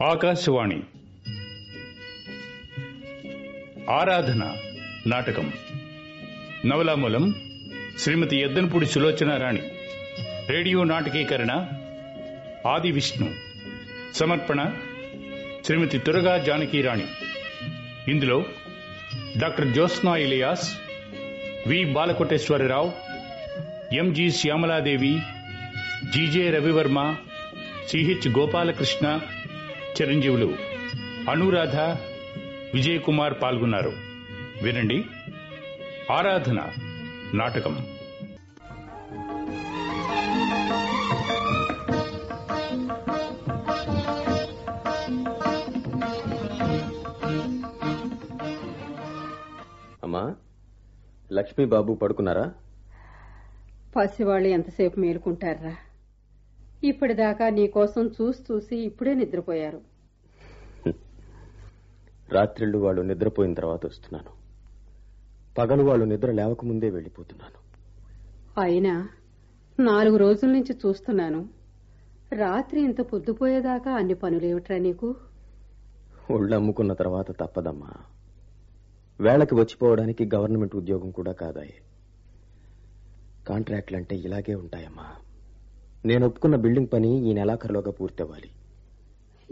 ఆకాశవాణి. ఆరాధన నాటకం. నవలామూలం శ్రీమతి ఎద్దనపూడి సులోచన రాణి రేడియో నాటకీకరణ ఆది విష్ణు సమర్పణ శ్రీమతి తురగా జానకి రాణి ఇందులో doctor Jyotsna Ilyas V. Balakoteswararao MG Syamaladevi GJ Ravivarma CH Gopalakrishna చిరంజీవులు అనురాధ విజయ్ కుమార్ పాల్గొన్నారు. వినండి. ఆరాధన నాటకం. అమ్మా లక్ష్మీ బాబు పడుకున్నారా? పసివాళ్ళు ఎంతసేపు మేలుకుంటారా? ఇప్పటిదాకా నీకోసం చూసి చూసి ఇప్పుడే నిద్రపోయారు. రాత్రిళ్ళు వాళ్ళు నిద్రపోయిన తర్వాత వస్తున్నాను. పగలు వాళ్ళు నిద్ర లేవకముందే వెళ్ళిపోతున్నాను. అయినా నాలుగు రోజుల నుంచి చూస్తున్నాను. రాత్రి ఇంత పొద్దుపోయేదాకా అన్ని పనులేమిట్రా నీకు? ఒళ్ళు అమ్ముకున్న తర్వాత తప్పదమ్మా. వేళకి వచ్చిపోవడానికి గవర్నమెంట్ ఉద్యోగం కూడా కాదాయే. కాంట్రాక్ట్లంటే ఇలాగే ఉంటాయమ్మా. నేను ఒప్పుకున్న బిల్డింగ్ పని ఈ నెలాఖరులోగా పూర్తవ్వాలి.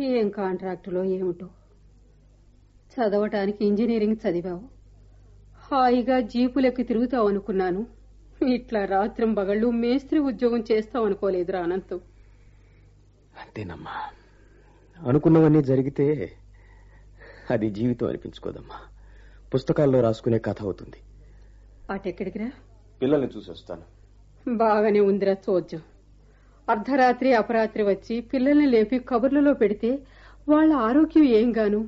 ఏం కాంట్రాక్టులో ఏమిటో? చదవటానికి ఇంజనీరింగ్ చదివావు. హాయిగా జీపులెక్కి తిరుగుతావు అనుకున్నాను. ఇట్లా రాత్రం బగళ్ళు మేస్త్రి ఉద్యోగం చేస్తావు అనుకోలేదురా అనంతం. అంతేనమ్మా. అనుకున్నవన్నీ జరిగితే అది జీవితం అనిపించుకోదమ్మా. పుస్తకాల్లో రాసుకునే కథ అవుతుంది. అటెక్కడికిరా పిల్లల్ని చూసి వస్తాను బాగానే ఉందిరా చోద్యం అర్ధరాత్రి అపరాత్రి వచ్చి పిల్లల్ని లేపి కబుర్లలో పెడితే వాళ్ళ ఆరోగ్యం ఏం గాను?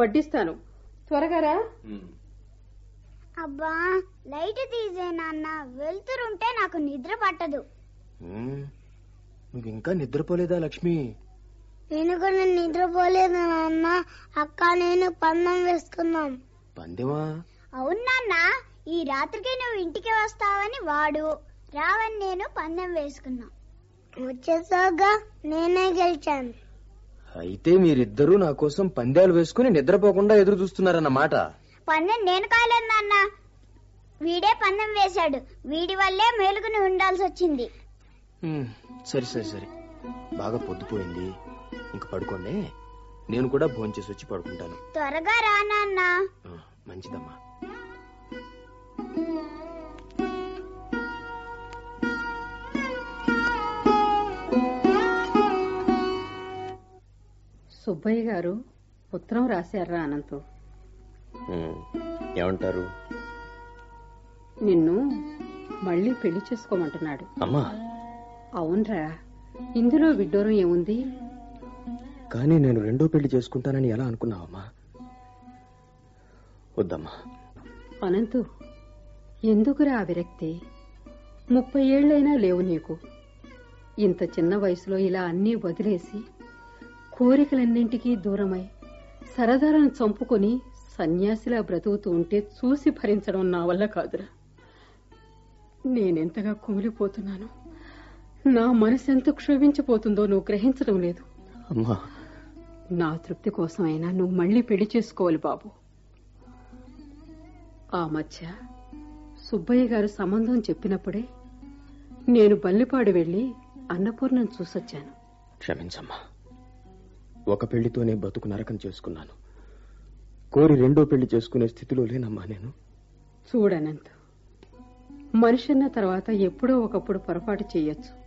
వడ్డిస్తాను. త్వరగా రా. అబ్బా లైట్ తీసే నాన్న వెళ్తురుంటే నాకు నిద్ర పట్టదు. నువ్వు ఇంకా నిద్రపోలేదా లక్ష్మి? నేను కూడా నిద్రపోలేదు నాన్న? అక్క నేను పందం వేసుకున్నాం పందెమా? అవును నాన్న. ఈ రాత్రికి నువ్వు ఇంటికి వస్తావని వాడు. రావని నేను పందెం వేసుకున్నా. వచ్చేసాగా నేనే గెలిచాను. అయితే మీరిద్దరూ నా కోసం పందాలు వేసుకుని నిద్రపోకుండా ఎదురు చూస్తున్నారన్నమాట. పందెం నేను కాలేదు నాన్న. వీడే పందెం వేశాడు. వీడి వల్లే మేలుకుని ఉండాల్సి వచ్చింది. హ్మ్, సరే సరే సరే. బాగా పొద్దుపోయింది. ఇంక పడుకోండి. నేను కూడా భోంచేసి వచ్చి పడుకుంటాను. త్వరగా రా నాన్న. ఆ, మంచిదమ్మా. సుబ్బయ్య గారు ఉత్తరం రాశారా అనంతం? ఏమంటారు? నిన్ను మళ్ళీ పెళ్ళి చేసుకోమంటున్నాడు. అమ్మా! అవునరా. ఇందులో విడ్డూరం ఏముంది? కానీ నేను రెండో పెళ్ళి చేసుకుంటానని ఎలా అనుకున్నావమ్మా వద్దమ్మా. అనంతు ఎందుకురా ఆ విరక్తి? ముప్పై ఏళ్ళైనా లేవు నీకు. ఇంత చిన్న వయసులో ఇలా అన్నీ వదిలేసి కోరికలన్నింటికీ దూరమై సరదాలను చంపుకొని సన్యాసిలా బ్రతుకుతూ ఉంటే చూసి భరించడం నా వల్ల కాదురా. నేనెంతగా కుమిలిపోతున్నాను నా మనసెంత క్షోభించిపోతుందో నువ్వు గ్రహించడం లేదు. అమ్మా. నా తృప్తి కోసమైనా నువ్వు మళ్ళీ పెళ్ళి చేసుకోవాలి బాబు. ఆ మధ్య సుబ్బయ్య గారు సంబంధం చెప్పినప్పుడే నేను బల్లిపాడు వెళ్ళి అన్నపూర్ణను చూసొచ్చాను. క్షమించమ్మా. ఒక పెళ్ళితోనే బతుకు నరకం చేసుకున్నాను. కోరి రెండో పెళ్ళి చేసుకునే స్థితిలో లేనమ్మా నేను. చూడనంత. మనిషన్న తర్వాత ఎప్పుడో ఒకప్పుడు పొరపాటు చేయొచ్చు.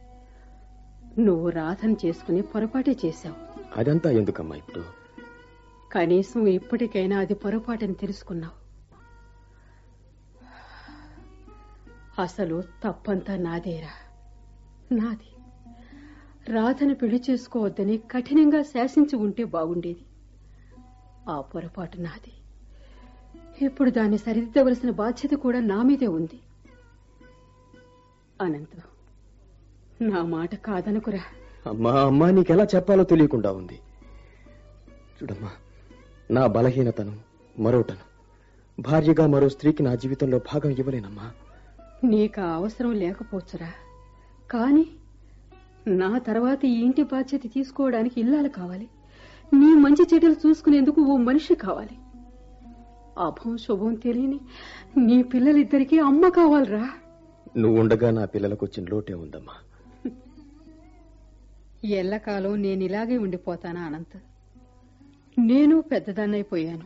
నువ్వు రాధను చేసుకుని పొరపాటే చేశావు. అదంతా ఎందుకమ్మా ఇప్పుడు? కనీసం ఇప్పటికైనా అది పొరపాటని తెలుసుకున్నావు. అసలు తప్పంతా నాదేరా. నాది. రాధను పెళ్ళి చేసుకోవద్దని కఠినంగా శాసించి ఉంటే బాగుండేది. ఆ పొరపాటు నాది. ఇప్పుడు దాన్ని సరిదిద్దవలసిన బాధ్యత కూడా నా మీదే ఉంది. అనంతం నా మాట కాదనుకురా. అమ్మా అమ్మా నీకెలా చెప్పాలో తెలియకుండా ఉంది. చూడమ్మా నా బలహీనతను మరోటను భార్యగా మరో స్త్రీకి నా జీవితంలో భాగం ఇవ్వలేనమ్మా. నీకు అవసరం లేకపోవచ్చురా. కాని నా తర్వాత ఈ ఇంటి బాధ్యత తీసుకోవడానికి ఇల్లాలు కావాలి. నీ మంచి చెడ్డలు చూసుకునేందుకు ఓ మనిషి కావాలి. అభం శుభం తెలియని నీ పిల్లలిద్దరికీ అమ్మ కావాలిరా. నువ్వు ఉండగా నా పిల్లలకు వచ్చిన లోటే ఉందమ్మా. ఎల్లకాలం నేను ఇలాగే ఉండిపోతానా అనంత్? నేను పెద్దదాన్నైపోయాను.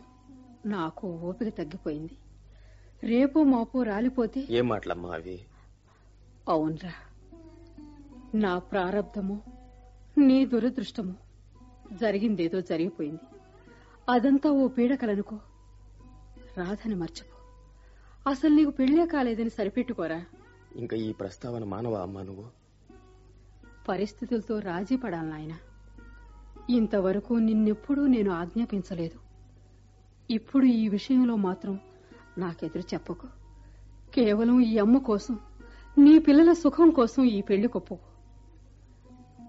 నాకు ఓపిక తగ్గిపోయింది. రేపో మాపో రాలిపోతే ఏం మాటలమ్మా అవి? అవునరా. నా ప్రారంధము నీ దురదృష్టము. జరిగిందేదో జరిగిపోయింది. అదంతా ఓ పీడకలనుకో. రాధని మర్చిపో. అసలు నీకు పెళ్ళే కాలేదని సరిపెట్టుకోరా? ఇంకా ఈ ప్రస్తావన మానవా అమ్మా నువ్వు? పరిస్థితులతో రాజీ పడాలి నాయన. ఇంతవరకు నిన్నెప్పుడూ నేను ఆజ్ఞాపించలేదు. ఇప్పుడు ఈ విషయంలో మాత్రం నాకెదురు చెప్పకు. కేవలం ఈ అమ్మ కోసం నీ పిల్లల సుఖం కోసం ఈ పెళ్ళి కొప్పుకో.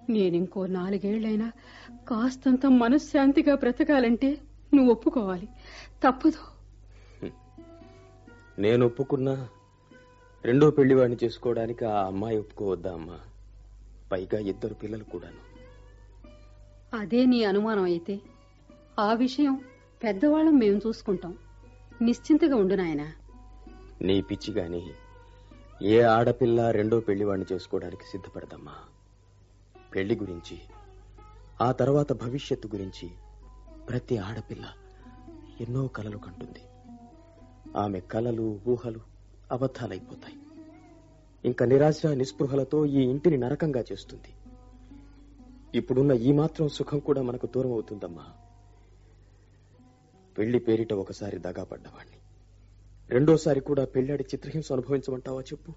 నేనింకో నాలుగేళ్ళైనా కాస్తంత మనశ్శాంతిగా బ్రతకాలంటే నువ్వు ఒప్పుకోవాలి తప్పదు. నేను ఒప్పుకున్నా రెండో పెళ్ళివాడిని చేసుకోవడానికి ఆ అమ్మాయి ఒప్పుకోవద్దా అమ్మా? పైగా ఇద్దరు పిల్లలు కూడాను. అదే నీ అనుమానం అయితే. ఆ విషయం పెద్దవాళ్ళం మేము చూసుకుంటాం. నిశ్చింతగా ఉండు నాయనా. నీ పిచ్చి గాని ఏ ఆడపిల్ల రెండో పెళ్ళివాడిని చేసుకోవడానికి సిద్ధపడదమ్మా? పెళ్ళి గురించి ఆ తర్వాత భవిష్యత్తు గురించి ప్రతి ఆడపిల్ల ఎన్నో కలలు కంటుంది. ఆమె కలలు ఊహలు అబద్ధాలైపోతాయి. ఇంకా నిరాశ నిస్పృహలతో ఈ ఇంటిని నరకంగా చేస్తుంది. ఇప్పుడున్న ఈ మాత్రం సుఖం కూడా మనకు దూరం అవుతుందమ్మా. పెళ్ళి పేరిట ఒకసారి దగాపడ్డవాణ్ణి రెండోసారి కూడా పెళ్ళాడి చిత్రహింస అనుభవించమంటావా చెప్పు?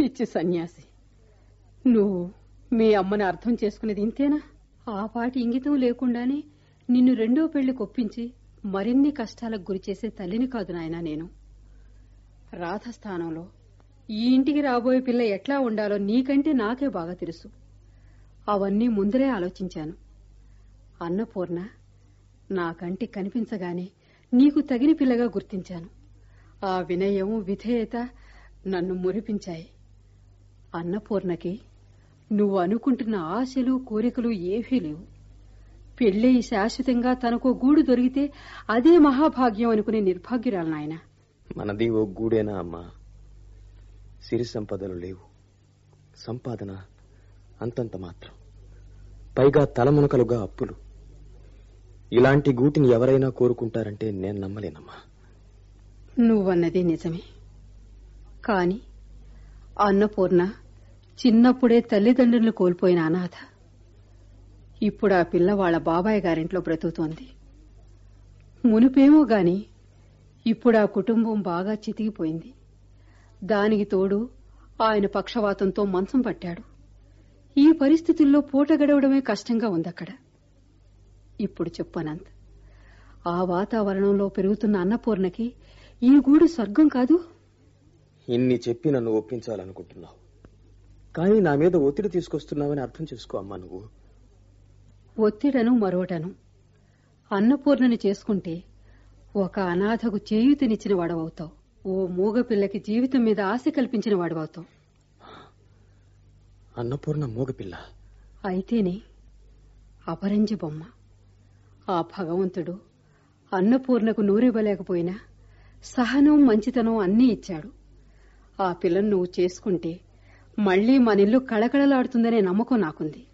పిచ్చి సన్యాసి. నువ్వు మీ అమ్మని అర్థం చేసుకునేది ఇంతేనా? ఆ పాటి ఇంగితం లేకుండానే నిన్ను రెండో పెళ్ళి కొప్పించి మరిన్ని కష్టాలకు గురి చేసే తల్లిని కాదు నాయనా నేను. రాధ స్థానంలో ఈ ఇంటికి రాబోయే పిల్ల ఎట్లా ఉండాలో నీకంటే నాకే బాగా తెలుసు. అవన్నీ ముందరే ఆలోచించాను. అన్నపూర్ణ నా కంటి కనిపించగానే నీకు తగిన పిల్లగా గుర్తించాను. ఆ వినయం విధేయత నన్ను మురిపించాయి. అన్నపూర్ణకి నువ్వు అనుకుంటున్న ఆశలు కోరికలు ఏవీ లేవు. పెళ్ళి శాశ్వతంగా తనకో గూడు దొరికితే అదే మహాభాగ్యం అనుకునే నిర్భాగ్యురాలు నాయన. మనది ఓ గూడేనా అమ్మా? సిరి సంపదలు లేవు. సంపాదన అంతంత మాత్రం. పైగా తలమునకలుగా అప్పులు. ఇలాంటి గూటిని ఎవరైనా కోరుకుంటారంటే నేను నమ్మలేనమ్మా. నువ్వన్నది నిజమే. కాని అన్నపూర్ణ చిన్నప్పుడే తల్లిదండ్రులు కోల్పోయిన అనాథ. ఇప్పుడు ఆ పిల్ల వాళ్ళ బాబాయ్ గారింట్లో బ్రతుకుతోంది. మునిపేమో గాని ఇప్పుడు ఆ కుటుంబం బాగా చితికిపోయింది. దానికి తోడు ఆయన పక్షవాతంతో మంచం పట్టాడు. ఈ పరిస్థితుల్లో పూట గడవడమే కష్టంగా ఉందక్కడ. ఇప్పుడు చెప్పనంత్ ఆ వాతావరణంలో పెరుగుతున్న అన్నపూర్ణకి ఈ గూడు స్వర్గం కాదు? ఇన్ని చెప్పి నన్ను ఒప్పించాలనుకుంటున్నావు. కానీ నా మీద ఒత్తిడి తీసుకొస్తున్నావని అర్థం చేసుకో అమ్మా నువ్వు. ఒత్తిడను మరోటను. అన్నపూర్ణని చేసుకుంటే ఒక అనాథకు చేయూతనిచ్చిన వాడవవుతావు. ఓ మూగ పిల్లకి జీవితం మీద ఆశ కల్పించిన వాడవవుతావు. అన్నపూర్ణ మూగపిల్ల. అయితేనే అపరంజి బొమ్మ. ఆ భగవంతుడు అన్నపూర్ణకు నూరివ్వలేకపోయినా సహనం మంచితనం అన్నీ ఇచ్చాడు. ఆ పిల్లను నువ్వు చేసుకుంటే మళ్ళీ మనిల్లు కళకళలాడుతుందనే నమ్మకం నాకుంది.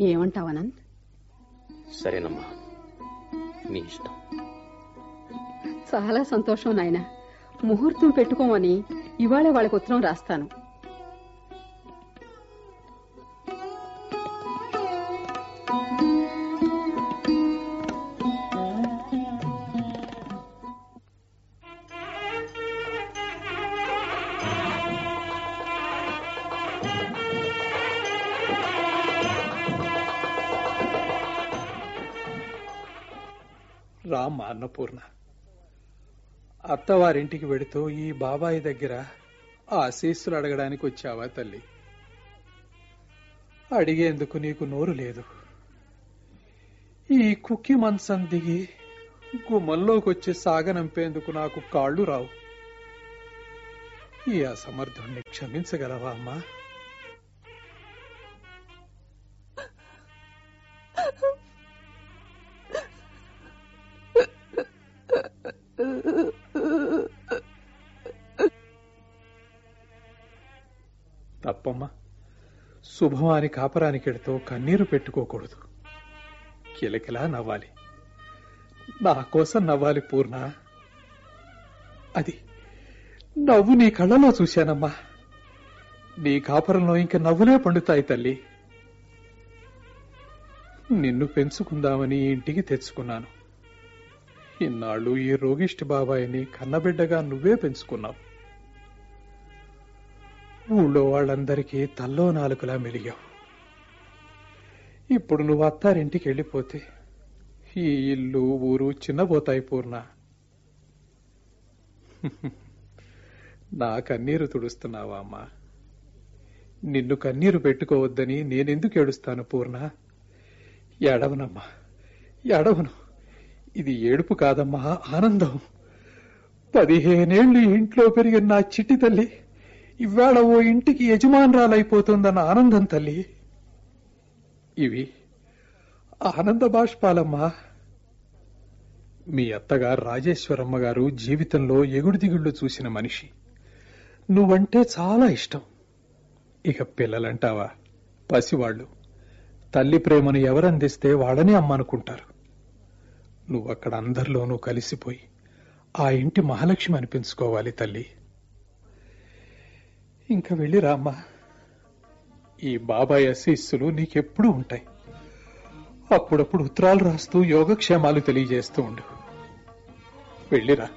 ఏమంటావనంద్ సరేనమ్మా. నీ ఇష్టం. చాలా సంతోషం నాయన. ముహూర్తం పెట్టుకోమని ఇవాళ వాళ్ళకి ఉత్తరం రాస్తాను. రామ్మ అన్నపూర్ణ. అత్తవారింటికి వెడుతూ ఈ బాబాయి దగ్గర ఆ ఆశీస్సులు అడగడానికి వచ్చావా తల్లి? అడిగేందుకు నీకు నోరు లేదు. ఈ కుక్కి మంచం దిగి గుమ్మంలోకి వచ్చి సాగనంపేందుకు నాకు కాళ్ళు రావు. ఈ అసమర్థుణ్ణి క్షమించగలవా అమ్మా? తప్పమ్మా. శుభమాని కాపరానికెడుతో కన్నీరు పెట్టుకోకూడదు. కిలకిలా నవ్వాలి. నా కోసం నవ్వాలి పూర్ణ. అది నవ్వు నీ కళ్ళలో చూశానమ్మా. నీ కాపరంలో ఇంక నవ్వులే పండుతాయి తల్లి. నిన్ను పెంచుకుందామని ఇంటికి తెచ్చుకున్నాను. ఇన్నాళ్ళు ఈ రోగిష్టి బాబాయిని కన్నబిడ్డగా నువ్వే పెంచుకున్నావు. ఊళ్ళో వాళ్ళందరికీ తల్లో నాలుకలా మెలిగావు. ఇప్పుడు నువ్వు అత్తారింటికి వెళ్ళిపోతే ఈ ఇల్లు ఊరు చిన్నబోతాయి పూర్ణ. నా కన్నీరు తుడుస్తున్నావా అమ్మా? నిన్ను కన్నీరు పెట్టుకోవద్దని నేనెందుకు ఏడుస్తాను పూర్ణ? ఎడవనమ్మా ఎడవను ఇది ఏడుపు కాదమ్మా ఆనందం. పదిహేనేళ్ళు ఇంట్లో పెరిగిన నా చిట్టి తల్లి ఇవాళ ఓ ఇంటికి యజమానురాలైపోతుందన్న ఆనందం తల్లి. ఇవి ఆనంద బాష్పాలమ్మా. మీ అత్తగారు రాజేశ్వరమ్మ గారు జీవితంలో ఎగుడు దిగుళ్ళు చూసిన మనిషి. నువ్వంటే చాలా ఇష్టం. ఇక పిల్లలంటావా? పసివాళ్ళు. తల్లి ప్రేమను ఎవరందిస్తే వాళ్ళని అమ్మనుకుంటారు నువ్వు అక్కడ అందరిలోనూ కలిసిపోయి ఆ ఇంటి మహాలక్ష్మి అనిపించుకోవాలి తల్లి. ఇంకా వెళ్ళిరా రామ్మా ఈ బాబాయ్ అశీస్సులు నీకెప్పుడూ ఉంటాయి. అప్పుడప్పుడు ఉత్తరాలు రాస్తూ యోగక్షేమాలు తెలియజేస్తూ ఉండు. వెళ్ళిరా.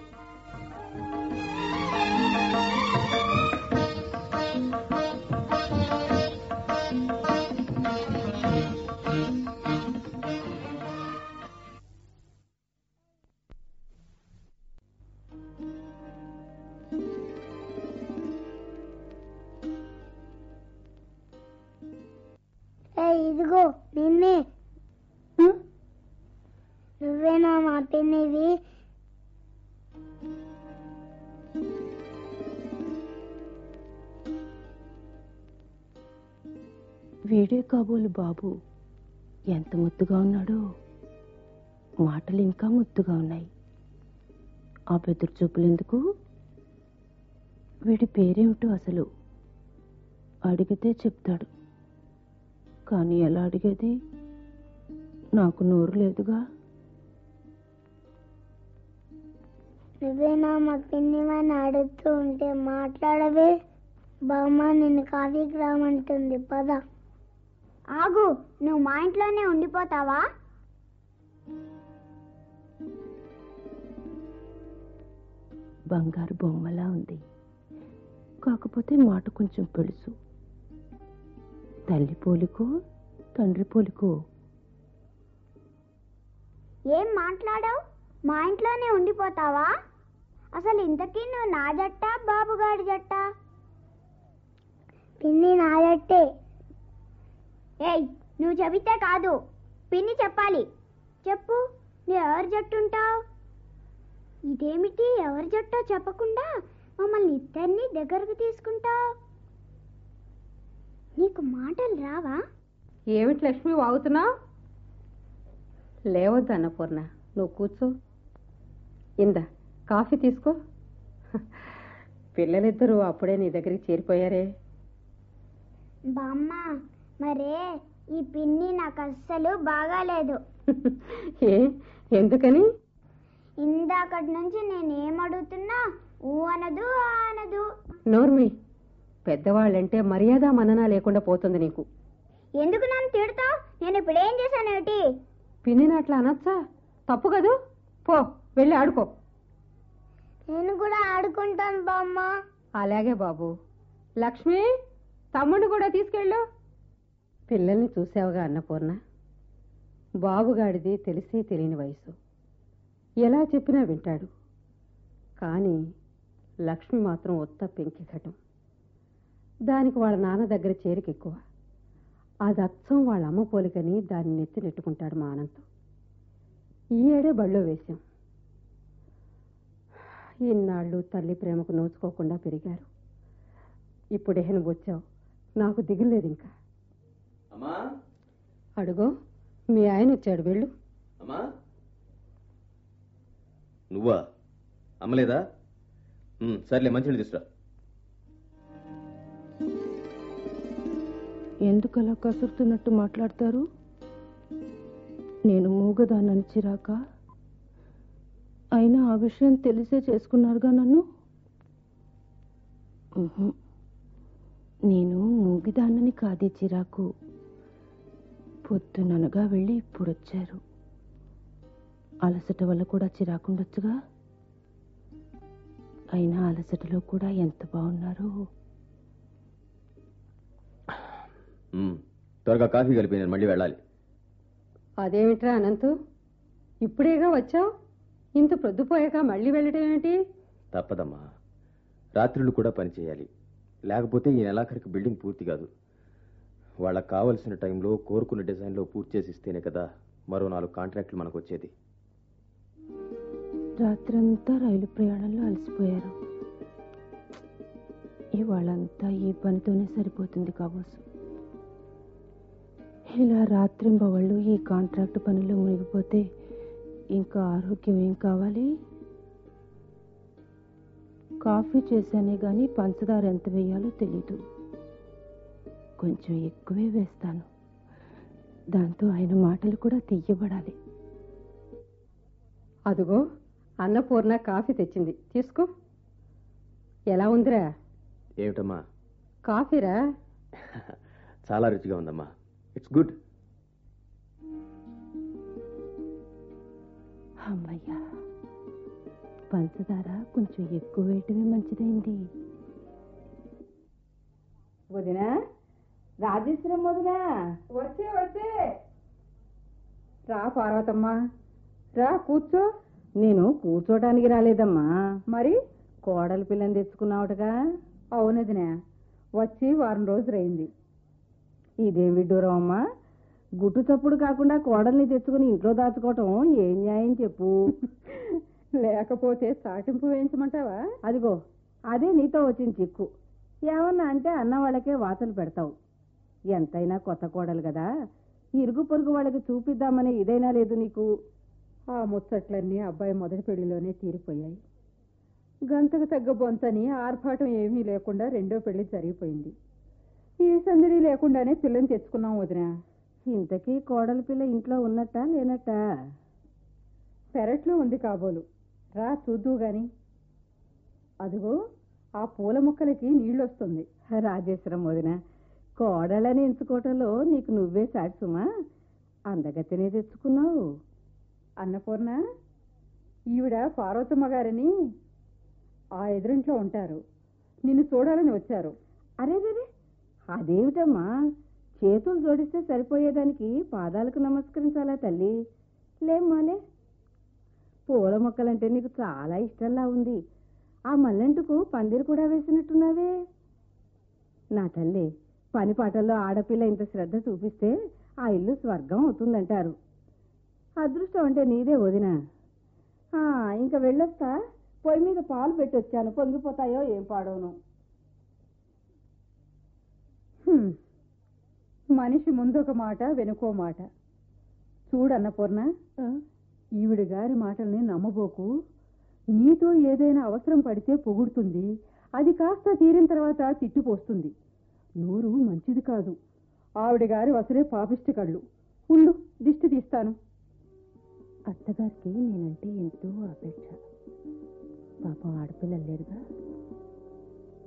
ముద్దుగా ఉన్నాడో. మాటలు ఇంకా ముద్దుగా ఉన్నాయి. ఆ బెదురు చూపులు ఎందుకు వీడి పేరేమిటో అసలు? అడిగితే చెప్తాడు. కానీ ఎలా అడిగేది? నాకు నోరు లేదుగా. నువ్వేనా మా పిన్నివని అడుగుతూ ఉంటే మాట్లాడవే. బామ్మ నిన్ను కాఫీకి రామంటుంది పద. ఆగు నువ్వు మా ఇంట్లోనే ఉండిపోతావా? బంగారు బొమ్మలా ఉంది. కాకపోతే మాట కొంచెం పెలుసు. తల్లి పోలికో తండ్రి పోలికో? ఏం మాట్లాడావు? మా ఇంట్లోనే ఉండిపోతావా? అసలు ఇంతకీ నువ్వు నా జట్ట బాబుగాడి జట్ట? పిన్ని నా జట్టే. ఏయ్ నువ్వు చెబితే కాదు. పిన్ని చెప్పాలి. చెప్పు నువ్వు ఎవరి జట్టు ఉంటావు ఇదేమిటి ఎవరి జట్టో చెప్పకుండా మమ్మల్ని ఇద్దరిని దగ్గరకు తీసుకుంటావు? నీకు మాటలు రావా? ఏమిటి లక్ష్మి వాగుతున్నావు? లేవద్దు అన్నపూర్ణ నువ్వు కూర్చో. ఇందా కాఫీ తీసుకో. పిల్లలిద్దరూ అప్పుడే నీ దగ్గరికి చేరిపోయారే. బామ్మ మరే ఈ పిన్ని నాకు అస్సలు బాగాలేదు. ఏ? ఎందుకని? ఇందాకటి నుంచి నేనేం అడుగుతున్నా ఊ అనదు ఆ అనదు. నోర్మి పెద్దవాళ్ళంటే మర్యాద మననా లేకుండా పోతుంది నీకు. ఎందుకు నన్ను తిడతావు? నేను ఇప్పుడు ఏం చేశాను ఏమిటి? పిన్నిని అట్లా అనొచ్చా? తప్పు కదూ? పో వెళ్ళి ఆడుకో. నేను కూడా ఆడుకుంటాను బామ్మ. అలాగే బాబు. లక్ష్మి తమ్ముడిని కూడా తీసుకెళ్ళు. పిల్లల్ని చూసావుగా అన్నపూర్ణ? బాబుగాడిది తెలిసి తెలియని వయసు. ఎలా చెప్పినా వింటాడు. కానీ లక్ష్మి మాత్రం ఉత్త పెంకి ఘటం. దానికి వాళ్ళ నాన్న దగ్గర చేరిక ఎక్కువ అది అచ్చం వాళ్ళ అమ్మ పోలికని దాన్ని నెత్తి నెట్టుకుంటాడు మా అనంతం. ఈ ఏడే బళ్ళో వేశాం. ఇన్నాళ్ళు తల్లి ప్రేమకు నోచుకోకుండా పెరిగారు. ఇప్పుడు నువ్వు వచ్చావు నాకు దిగులేదు ఇంకా అమ్మా. అడుగో మీ ఆయన వచ్చాడు వెళ్ళు. అమ్మా. నువ్వా? అమ్మలేదా? సర్లే మంచినీళ్ళు తీసురా ఎందుకు అలా కసురుతున్నట్టు మాట్లాడతారు? నేను మూగదానని చిరాక. అయినా ఆ విషయం తెలిసే చేసుకున్నారుగా నన్ను. నేను మూగిదాన్నని కాదే చిరాకు. పొద్దుననగా వెళ్ళి ఇప్పుడు వచ్చారు అలసట వల్ల కూడా చిరాకుండొచ్చుగా? అయినా అలసటలో కూడా ఎంత బాగున్నారో త్వరగా కాఫీ కలిపి నేను మళ్ళీ వెళ్ళాలి. అదేమిట్రా అనంతు? ఇప్పుడేగా వచ్చావు? ఇంత ప్రొద్దుపోయాక మళ్ళీ వెళ్ళటం ఏమిటి? తప్పదమ్మా. రాత్రులు కూడా పని చేయాలి. లేకపోతే ఈ నెలాఖరికి బిల్డింగ్ పూర్తి కాదు. వాళ్ళకి కావలసిన టైంలో కోరుకున్న డిజైన్లో పూర్తి చేసి ఇస్తేనే కదా మరో నాలుగు కాంట్రాక్ట్లు మనకు వచ్చేది రాత్రంతా రైలు ప్రయాణంలో అలసిపోయారు. ఇవాళంతా ఈ పనితోనే సరిపోతుంది కాబోసు. ఇలా రాత్రింబవళ్ళు ఈ కాంట్రాక్ట్ పనిలో మునిగిపోతే ఇంకా ఆరోగ్యం ఏం కావాలి? కాఫీ చేశానే కానీ పంచదార ఎంత వేయాలో తెలీదు. కొంచెం ఎక్కువే వేస్తాను. దాంతో ఆయన మాటలు కూడా తీయబడాలి అదుగో అన్నపూర్ణ కాఫీ తెచ్చింది. తీసుకో. ఎలా ఉందిరా? ఏమిటమ్మా? కాఫీరా? చాలా రుచిగా ఉందమ్మా. ఇట్స్ గుడ్ అమ్మయ్యా పంచదార కొంచెం ఎక్కువ వేయటమే మంచిదైంది. వదినా? రాజేశ్వరం వదినా? వచ్చే వచ్చే. రా పార్వతమ్మ. రా కూర్చో. నేను కూర్చోటానికి రాలేదమ్మా. మరి? కోడలి పిల్లని తెచ్చుకున్నావుటగా? అవునదినా వచ్చి వారం రోజులైంది. ఇదేం విడ్డూరం అమ్మా గుట్టు చప్పుడు కాకుండా కోడల్ని తెచ్చుకుని ఇంట్లో దాచుకోవటం ఏం న్యాయం చెప్పు? లేకపోతే చాటింపు వేయించమంటావా? అదిగో అదే నీతో వచ్చిన చిక్కు. ఏమన్నా అంటే అన్న వాళ్ళకే వాతలు పెడతావు. ఎంతైనా కొత్త కోడలు కదా. ఇరుగు పొరుగు వాళ్ళకి చూపిద్దామనే ఇదైనా లేదు నీకు? ఆ ముచ్చట్లన్నీ అబ్బాయి మొదటి పెళ్ళిలోనే తీరిపోయాయి. గంతకు తగ్గ బొంతని ఆర్భాటం ఏమీ లేకుండా రెండో పెళ్ళి జరిగిపోయింది. ఈ సందడి లేకుండానే పిల్లని తెచ్చుకున్నాం వదినా. ఇంతకీ కోడలి పిల్ల ఇంట్లో ఉన్నట్టా లేనట్టా? పెరట్లో ఉంది కాబోలు. రా చూద్దు గాని. అదిగో ఆ పూల మొక్కలకి నీళ్ళొస్తుంది. రాజేశ్వరం వదినా కోడలని ఎంచుకోవటంలో నీకు నువ్వే సాటి సుమా అందగతినే తెచ్చుకున్నావు. అన్నపూర్ణ ఈవిడ పార్వతమ్మ గారని ఆ ఎదురింట్లో ఉంటారు. నిన్ను చూడాలని వచ్చారు. అరే రే అదేమిటమ్మా? చేతులు జోడిస్తే సరిపోయేదానికి పాదాలకు నమస్కరించాలా తల్లి? లేమ్మాలే పూల మొక్కలంటే నీకు చాలా ఇష్టంలా ఉంది. ఆ మల్లెంటుకు పందిరు కూడా వేసినట్టున్నావే. నా తల్లి పని పాటల్లో ఆడపిల్ల ఇంత శ్రద్ధ చూపిస్తే ఆ ఇల్లు స్వర్గం అవుతుందంటారు. అదృష్టం అంటే నీదే వదినా. ఇంకా వెళ్ళొస్తా. పొయ్యి మీద పాలు పెట్టి వచ్చాను పొంగిపోతాయో ఏం పాడోను. మనిషి ముందొక మాట వెనుకో మాట. చూడన్నపూర్ణ ఈవిడ గారి మాటల్ని నమ్మబోకు. నీతో ఏదైనా అవసరం పడితే పొగుడుతుంది. అది కాస్త తీరిన తర్వాత తిట్టిపోస్తుంది. నోరు మంచిది కాదు. ఆవిడ గారి వసలే పాపిష్టి కళ్ళు. ఉండు దిష్టి తీస్తాను. అత్తగారికి నేనంటే ఎంతో అపేక్ష పాపం ఆడపిల్లలు లేరుగా.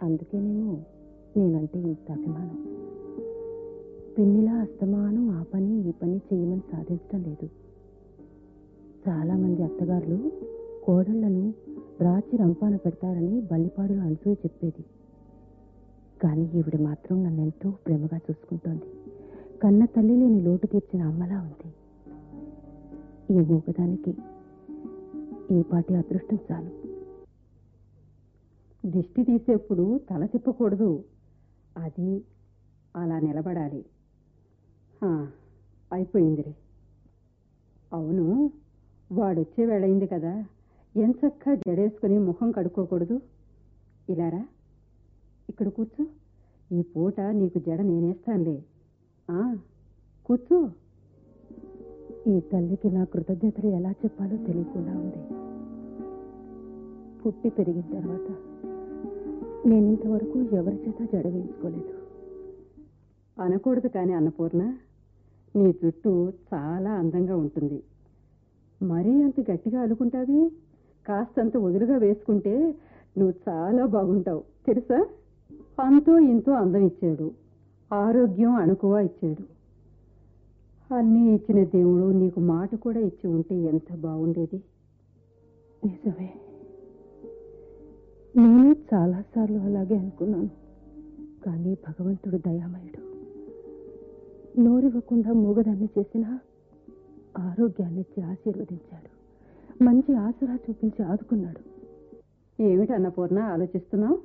అందుకేనేమో నేనంటే ఇంత అభిమానం. పిన్నిలా అస్తమానం ఆ పని ఈ పని చేయమని సాధించడం లేదు. చాలామంది అత్తగారులు కోడళ్ళను రాచి రంపాన పెడతారని బల్లిపాడులో అంటూ చెప్పేది. కానీ ఈవిడ మాత్రం నన్ను ఎంతో ప్రేమగా చూసుకుంటోంది. కన్న తల్లి లేని లోటు తీర్చిన అమ్మలా ఉంది. ఈ మూగదానికి ఈ పాటి అదృష్టం చాలు? దిష్టి తీసేప్పుడు తల తిప్పకూడదు. అది అలా నిలబడాలి. అయిపోయిందిరే. అవును వాడొచ్చే వేళయింది కదా. ఎంచక్కా జడేసుకుని ముఖం కడుక్కోకూడదు. ఇలారా? ఇక్కడ కూర్చో. ఈ పూట నీకు జడ నేనేస్తానులే. ఆ, కూర్చో. ఈ తల్లికి నా కృతజ్ఞతలు ఎలా చెప్పాలో తెలియకుండా ఉంది. పుట్టి పెరిగిన తర్వాత నేను ఇంతవరకు ఎవరి చేత జడ వేయించుకోలేదు. అనకూడదు కానీ అన్నపూర్ణ నీ జుట్టు చాలా అందంగా ఉంటుంది. మరీ అంత గట్టిగా అలుకుంటావి? కాస్తంత వదులుగా వేసుకుంటే నువ్వు చాలా బాగుంటావు. తెలుసా? అంతో ఇంతో అందం ఇచ్చాడు ఆరోగ్యం అణుకువ ఇచ్చాడు. అన్నీ ఇచ్చిన దేవుడు నీకు మాట కూడా ఇచ్చి ఉంటే ఎంత బాగుండేది? నిజమే. నేను చాలాసార్లు అలాగే అనుకున్నాను. కానీ భగవంతుడు దయామయుడు. నోరివ్వకుండా మూగదాన్ని చేసిన ఆరోగ్యాన్నిచ్చి ఆశీర్వదించాడు. మంచి ఆసరా చూపించి ఆదుకున్నాడు. ఏమిటి అన్నపూర్ణ ఆలోచిస్తున్నావు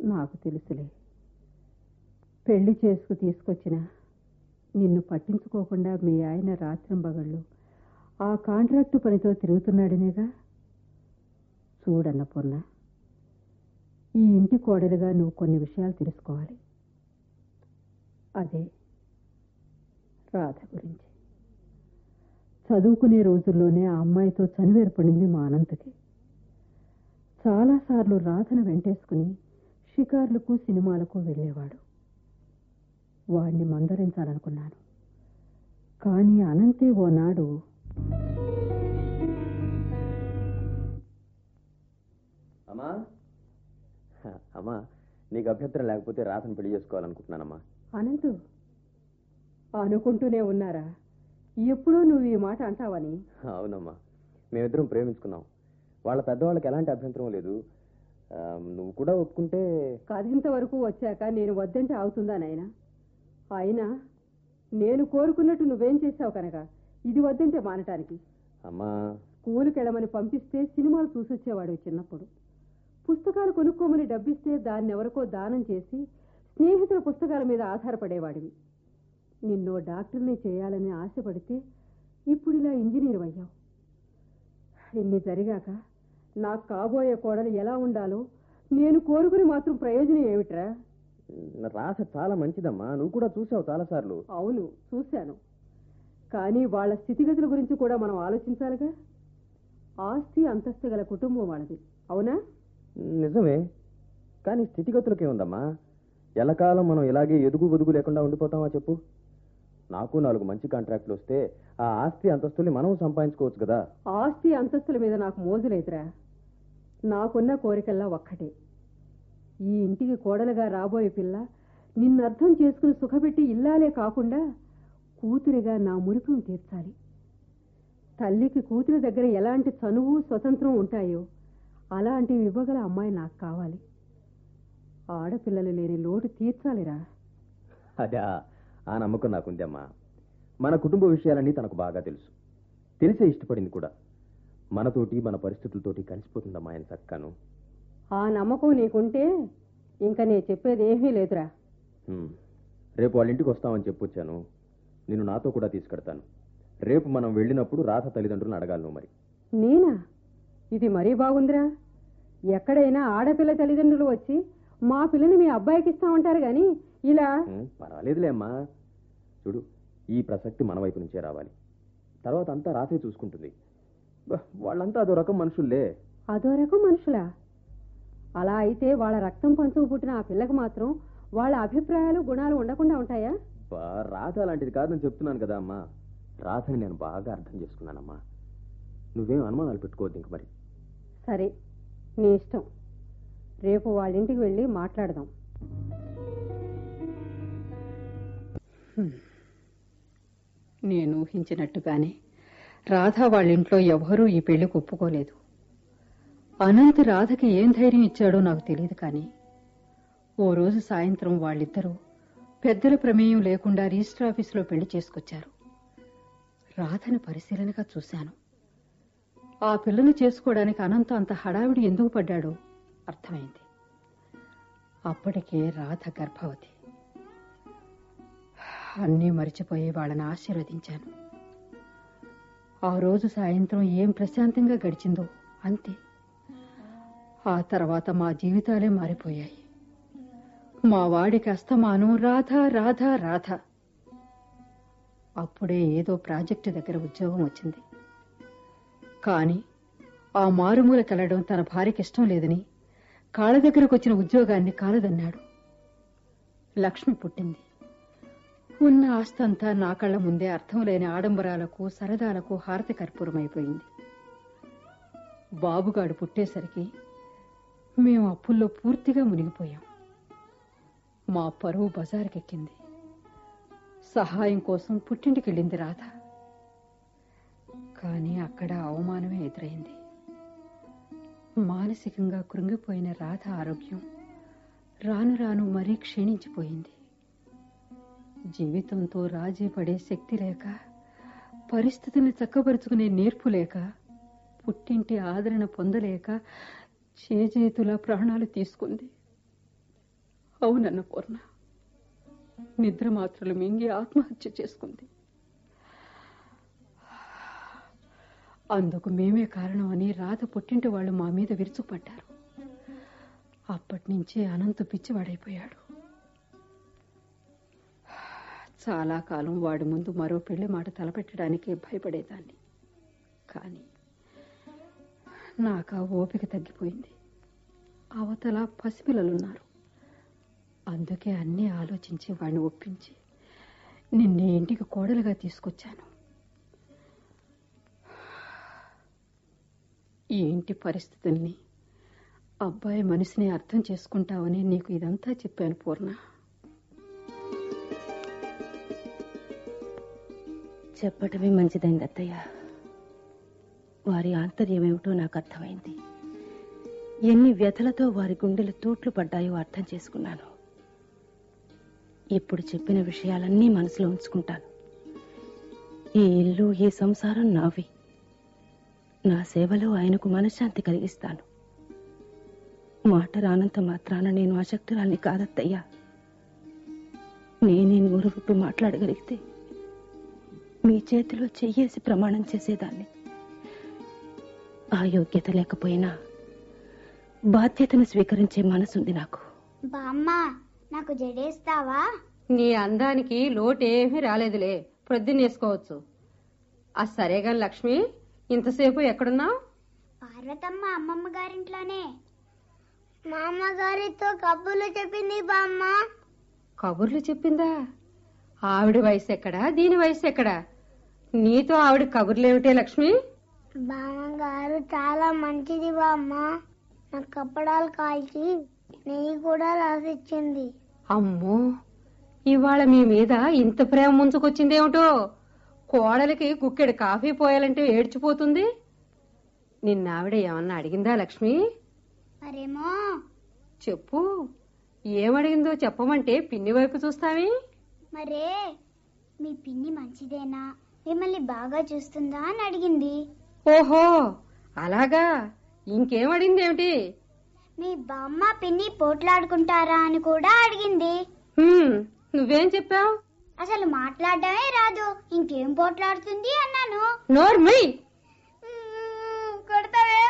నాకు తెలుసులే. పెళ్ళి చేసుకు తీసుకొచ్చిన నిన్ను పట్టించుకోకుండా మీ ఆయన రాత్రింబగళ్ళు ఆ కాంట్రాక్టు పనితో తిరుగుతున్నాడనేగా? చూడన్న పొన్న ఈ ఇంటి కోడలుగా నువ్వు కొన్ని విషయాలు తెలుసుకోవాలి. అదే రాధ గురించి. చదువుకునే రోజుల్లోనే ఆ అమ్మాయితో చనివేర్పడింది మా అనంతకి. చాలాసార్లు రాధను వెంటేసుకుని షికార్లకు సినిమాలకు వెళ్ళేవాడు. వాణ్ణి మందరించాలనుకున్నాను. కానీ అనంతే ఓనాడు అమ్మా? అమ్మా నీకు అభ్యంతరం లేకపోతే రాతను పెళ్ళి చేసుకోవాలనుకుంటున్నానమ్మా. అనంతు అనుకుంటూనే ఉన్నారా? ఎప్పుడూ నువ్వు ఈ మాట అంటావని. అవునమ్మా మేమిద్దరం ప్రేమించుకున్నాం. వాళ్ళ పెద్దవాళ్ళకి ఎలాంటి అభ్యంతరం లేదు. నువ్వు కూడా ఒప్పుకుంటే కథింత వరకు వచ్చాక నేను వద్దంటే అవుతుందా నాయనా? అయినా నేను కోరుకున్నట్టు నువ్వేం చేశావు కనుక ఇది వద్దంటే మానటానికి. అమ్మా. స్కూలుకి వెళ్ళమని పంపిస్తే సినిమాలు చూసొచ్చేవాడు చిన్నప్పుడు. పుస్తకాలు కొనుక్కోమని డబ్బిస్తే దాన్ని ఎవరికో దానం చేసి స్నేహితుల పుస్తకాల మీద ఆధారపడేవాడివి. నిన్నో డాక్టర్ని చేయాలని ఆశపడితే ఇప్పుడు ఇలా ఇంజనీర్ అయ్యావు. ఇన్ని జరిగాక నాకు కాబోయే కోడలు ఎలా ఉండాలో నేను కోరుకుని మాత్రం ప్రయోజనం ఏమిట్రా? రాస చాలా మంచిదమ్మా. నువ్వు కూడా చూసావు చాలాసార్లు అవును చూశాను. కానీ వాళ్ళ స్థితిగతుల గురించి కూడా మనం ఆలోచించాలిగా? ఆస్తి అంతస్తు గల కుటుంబం వాళ్ళది. అవునా? నిజమే. కానీ స్థితిగతులకే ఉందమ్మా ఎల్లకాలం మనం ఇలాగే ఎదుగు బొదుగు లేకుండా ఉండిపోతామా చెప్పు? నాకు నాలుగు మంచి కాంట్రాక్టులు వస్తే ఆ ఆస్తి అంతస్తుల్ని మనం సంపాదించుకోవచ్చు కదా. ఆస్తి అంతస్తుల మీద నాకు మోజులేదురా నాకున్న కోరికల్లా ఒక్కటే. ఈ ఇంటికి కోడలుగా రాబోయే పిల్ల నిన్ను అర్థం చేసుకుని సుఖపెట్టి ఇల్లాలే కాకుండా కూతురిగా నా మురిపం తీర్చాలి. తల్లికి కూతురి దగ్గర ఎలాంటి చనువు స్వతంత్రం ఉంటాయో అలాంటివి ఇవ్వగల అమ్మాయి నాకు కావాలి. ఆడపిల్లలు లేని లోటు తీర్చాలిరా. అదా ఆ నమ్మకం నాకుందమ్మా మన కుటుంబ విషయాలన్నీ తనకు బాగా తెలుసు. తెలిసే ఇష్టపడింది కూడా. మనతోటి మన పరిస్థితులతోటి కలిసిపోతుందమ్మా ఆయన చక్కను. ఆ నమ్మకం నీకుంటే ఇంకా నేను చెప్పేది ఏమీ లేదురా. రేపు వాళ్ళ ఇంటికి వస్తామని చెప్పొచ్చాను. నిన్ను నాతో కూడా తీసుకెడతాను. రేపు మనం వెళ్ళినప్పుడు రాధ తల్లిదండ్రులను అడగాలి నువ్వు మరి. నేనా? ఇది మరీ బాగుందిరా. ఎక్కడైనా ఆడపిల్ల తల్లిదండ్రులు వచ్చి మా పిల్లని మీ అబ్బాయికి ఇస్తామంటారు గాని ఇలా పర్వాలేదులే అమ్మా. చూడు ఈ ప్రసక్తి మన వైపు నుంచే రావాలి. తర్వాత అంతా రాసే చూసుకుంటుంది. వాళ్ళంతా అదో రకం మనుషుల్లే అదో రకం మనుషులా? అలా అయితే వాళ్ళ రక్తం పంచుకు పుట్టిన ఆ పిల్లకి మాత్రం వాళ్ళ అభిప్రాయాలు గుణాలు ఉండకుండా ఉంటాయా? రాధ అలాంటిది కాదని చెప్తున్నాను కదా అమ్మా. రాధని నేను బాగా అర్థం చేసుకున్నానమ్మా. నువ్వేం అనుమానాలు పెట్టుకోవద్దు ఇంక మరి. సరే నీ ఇష్టం. రేపు వాళ్ళ ఇంటికి వెళ్ళి మాట్లాడదాం. నేను ఊహించినట్టుగానే రాధ వాళ్ళింట్లో ఎవరూ ఈ పెళ్ళికి ఒప్పుకోలేదు. అనంత్ రాధకి ఏం ధైర్యం ఇచ్చాడో నాకు తెలియదు కానీ ఓ రోజు సాయంత్రం వాళ్ళిద్దరూ పెద్దల ప్రమేయం లేకుండా రిజిస్టర్ ఆఫీసులో పెళ్ళి చేసుకొచ్చారు. రాధను పరిశీలనగా చూశాను. ఆ పిల్లను చేసుకోవడానికి అనంత అంత హడావిడి ఎందుకు పడ్డాడో అర్థమైంది. అప్పటికే రాధ గర్భవతి. అన్నీ మరిచిపోయి వాళ్ళని ఆశీర్వదించాను. ఆ రోజు సాయంత్రం ఏం ప్రశాంతంగా గడిచిందో అంతే. ఆ తర్వాత మా జీవితాలే మారిపోయాయి. మా వాడికి అస్తమానం రాధ రాధ రాధ. అప్పుడే ఏదో ప్రాజెక్టు దగ్గర ఉద్యోగం వచ్చింది. కాని ఆ మారుమూల కలడం తన భార్యకి ఇష్టం లేదని కాళ్ళ దగ్గరకు వచ్చిన ఉద్యోగాన్ని కాలదన్నాడు. లక్ష్మి పుట్టింది. ఉన్న ఆస్తంతా నా కళ్ళ ముందే అర్థం లేని ఆడంబరాలకు సరదాలకు హారతి కర్పూరమైపోయింది బాబుగాడు పుట్టేసరికి మేము అప్పుల్లో పూర్తిగా మునిగిపోయాం. మా పరువు బజారుకెక్కింది. సహాయం కోసం పుట్టింటికెళ్ళింది రాధ. కానీ అక్కడ అవమానమే ఎదురైంది. మానసికంగా కృంగిపోయిన రాధ ఆరోగ్యం రాను రాను మరీ క్షీణించిపోయింది. జీవితంతో రాజీ పడే శక్తి లేక పరిస్థితిని చక్కబరుచుకునే నేర్పు లేక పుట్టింటి ఆదరణ పొందలేక చేజేతుల ప్రాణాలు తీసుకుంది. అవునన్న పూర్ణ. నిద్ర మాత్రలు మింగి ఆత్మహత్య చేసుకుంది. అందుకు మేమే కారణం అని రాధ పుట్టింటి వాళ్ళు మా మీద విరుచుపడ్డారు అప్పటి నుంచే అనంత పిచ్చివాడైపోయాడు. చాలా కాలం వాడి ముందు మరో పెళ్ళి మాట తలపెట్టడానికి భయపడేదాన్ని. కానీ నాకు ఆ ఓపిక తగ్గిపోయింది. అవతల పసిపిల్లలున్నారు. అందుకే అన్నీ ఆలోచించి వాడిని ఒప్పించి నిన్నే ఇంటికి కోడలుగా తీసుకొచ్చాను. ఈ ఇంటి పరిస్థితుల్ని అబ్బాయి మనిషిని అర్థం చేసుకుంటావని నీకు ఇదంతా చెప్పాను పూర్ణ. చెప్పటమే మంచిదైంది అత్తయ్య. వారి ఆంతర్యమేమిటో నాకు అర్థమైంది. ఎన్ని వ్యథలతో వారి గుండెలు తూట్లు పడ్డాయో అర్థం చేసుకున్నాను. ఇప్పుడు చెప్పిన విషయాలన్నీ మనసులో ఉంచుకుంటాను. ఈ ఇల్లు ఈ సంసారం నావి. నా సేవలో ఆయనకు మనశ్శాంతి కలిగిస్తాను. మాట రానంత మాత్రాన నేను అశక్తురాల్ని కాదత్తయ్యా. నేనే నూరు మాట్లాడగలిగితే మీ చేతిలో చెయ్యేసి ప్రమాణం చేసేదాన్ని. ఆ యోగ్యత లేకపోయినా బాధ్యతను స్వీకరించే మనసుంది నాకు. బామ్మ నాకు జడేస్తావా? నీ అందానికి లోటేమీ రాలేదులే. ప్రొద్దునేసుకోవచ్చు ఆ సరేగాని లక్ష్మి ఇంతసేపు ఎక్కడున్నావు? పార్వతమ్మ అమ్మమ్మ గారింట్లోనే మా అమ్మగారితో కబుర్లు చెప్పింది బామ్మ. కబుర్లు చెప్పిందా? ఆవిడ వయసు ఎక్కడా దీని వయసు ఎక్కడా నీతో ఆవిడ కబుర్లేమిటే లక్ష్మి? బామ్మగారు చాలా మంచిది బామ్మ. నాకు కప్పడాలు కాల్చి నెయ్యి కూడా రాసిచ్చింది. అమ్మో! ఇవాళ మీ మీద ఇంత ప్రేమ ముంచుకొచ్చిందేమిటో? కోడలికి గుక్కెడు కాఫీ పోయాలంటే ఏడ్చిపోతుంది. నిన్న ఆవిడ ఏమన్నా అడిగిందా లక్ష్మి? మరేమో? చెప్పు. ఏమడిగిందో చెప్పమంటే పిన్ని వైపు చూస్తావి? మరే మీ పిన్ని మంచిదేనా? మిమ్మల్ని బాగా చూస్తుందా అని అడిగింది. ఓహో అలాగా? ఇంకేమడిగింది ఏమిటి మీ బామ్మ పిన్ని పోట్లాడుకుంటారా అని కూడా అడిగింది. నువ్వేం చెప్పావు? అసలు మాట్లాడడమే రాదు ఇంకేం పోట్లాడుతుంది అన్నాను. నోర్మై కొడతావే.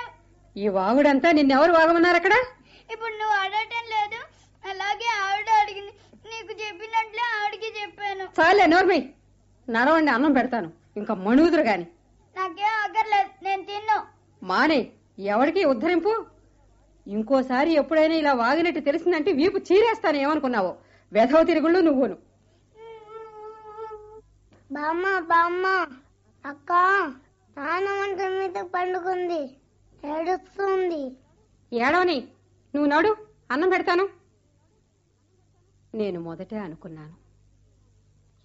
ఈ వాగుడంతా నిన్నెవరు వాగమన్నారు అక్కడ ఇప్పుడు నువ్వు అడగటం లేదు అలాగే ఆవిడ అడిగింది. నీకు చెప్పినట్లే ఆవిడకి చెప్పాను. చాలే నోర్మై నరవండి అన్నం పెడతాను. ఇంకా మణుగుదురు గాని. నాకేం అక్కర్లేదు నేను తిన్ను. మానే ఎవరికి ఉద్ధరింపు? ఇంకోసారి ఎప్పుడైనా ఇలా వాగినట్టు తెలిసిందంటే వీపు చీరేస్తాను ఏమనుకున్నావో? వెధవ తిరుగుళ్ళు నువ్వును. బామ్మ బామ్మ. అక్క నాన్న వంట మీద పండుకుంది. ఏడుస్తుంది. ఏడవని నువ్వు నడు అన్నం పెడతాను. నేను మొదటే అనుకున్నాను.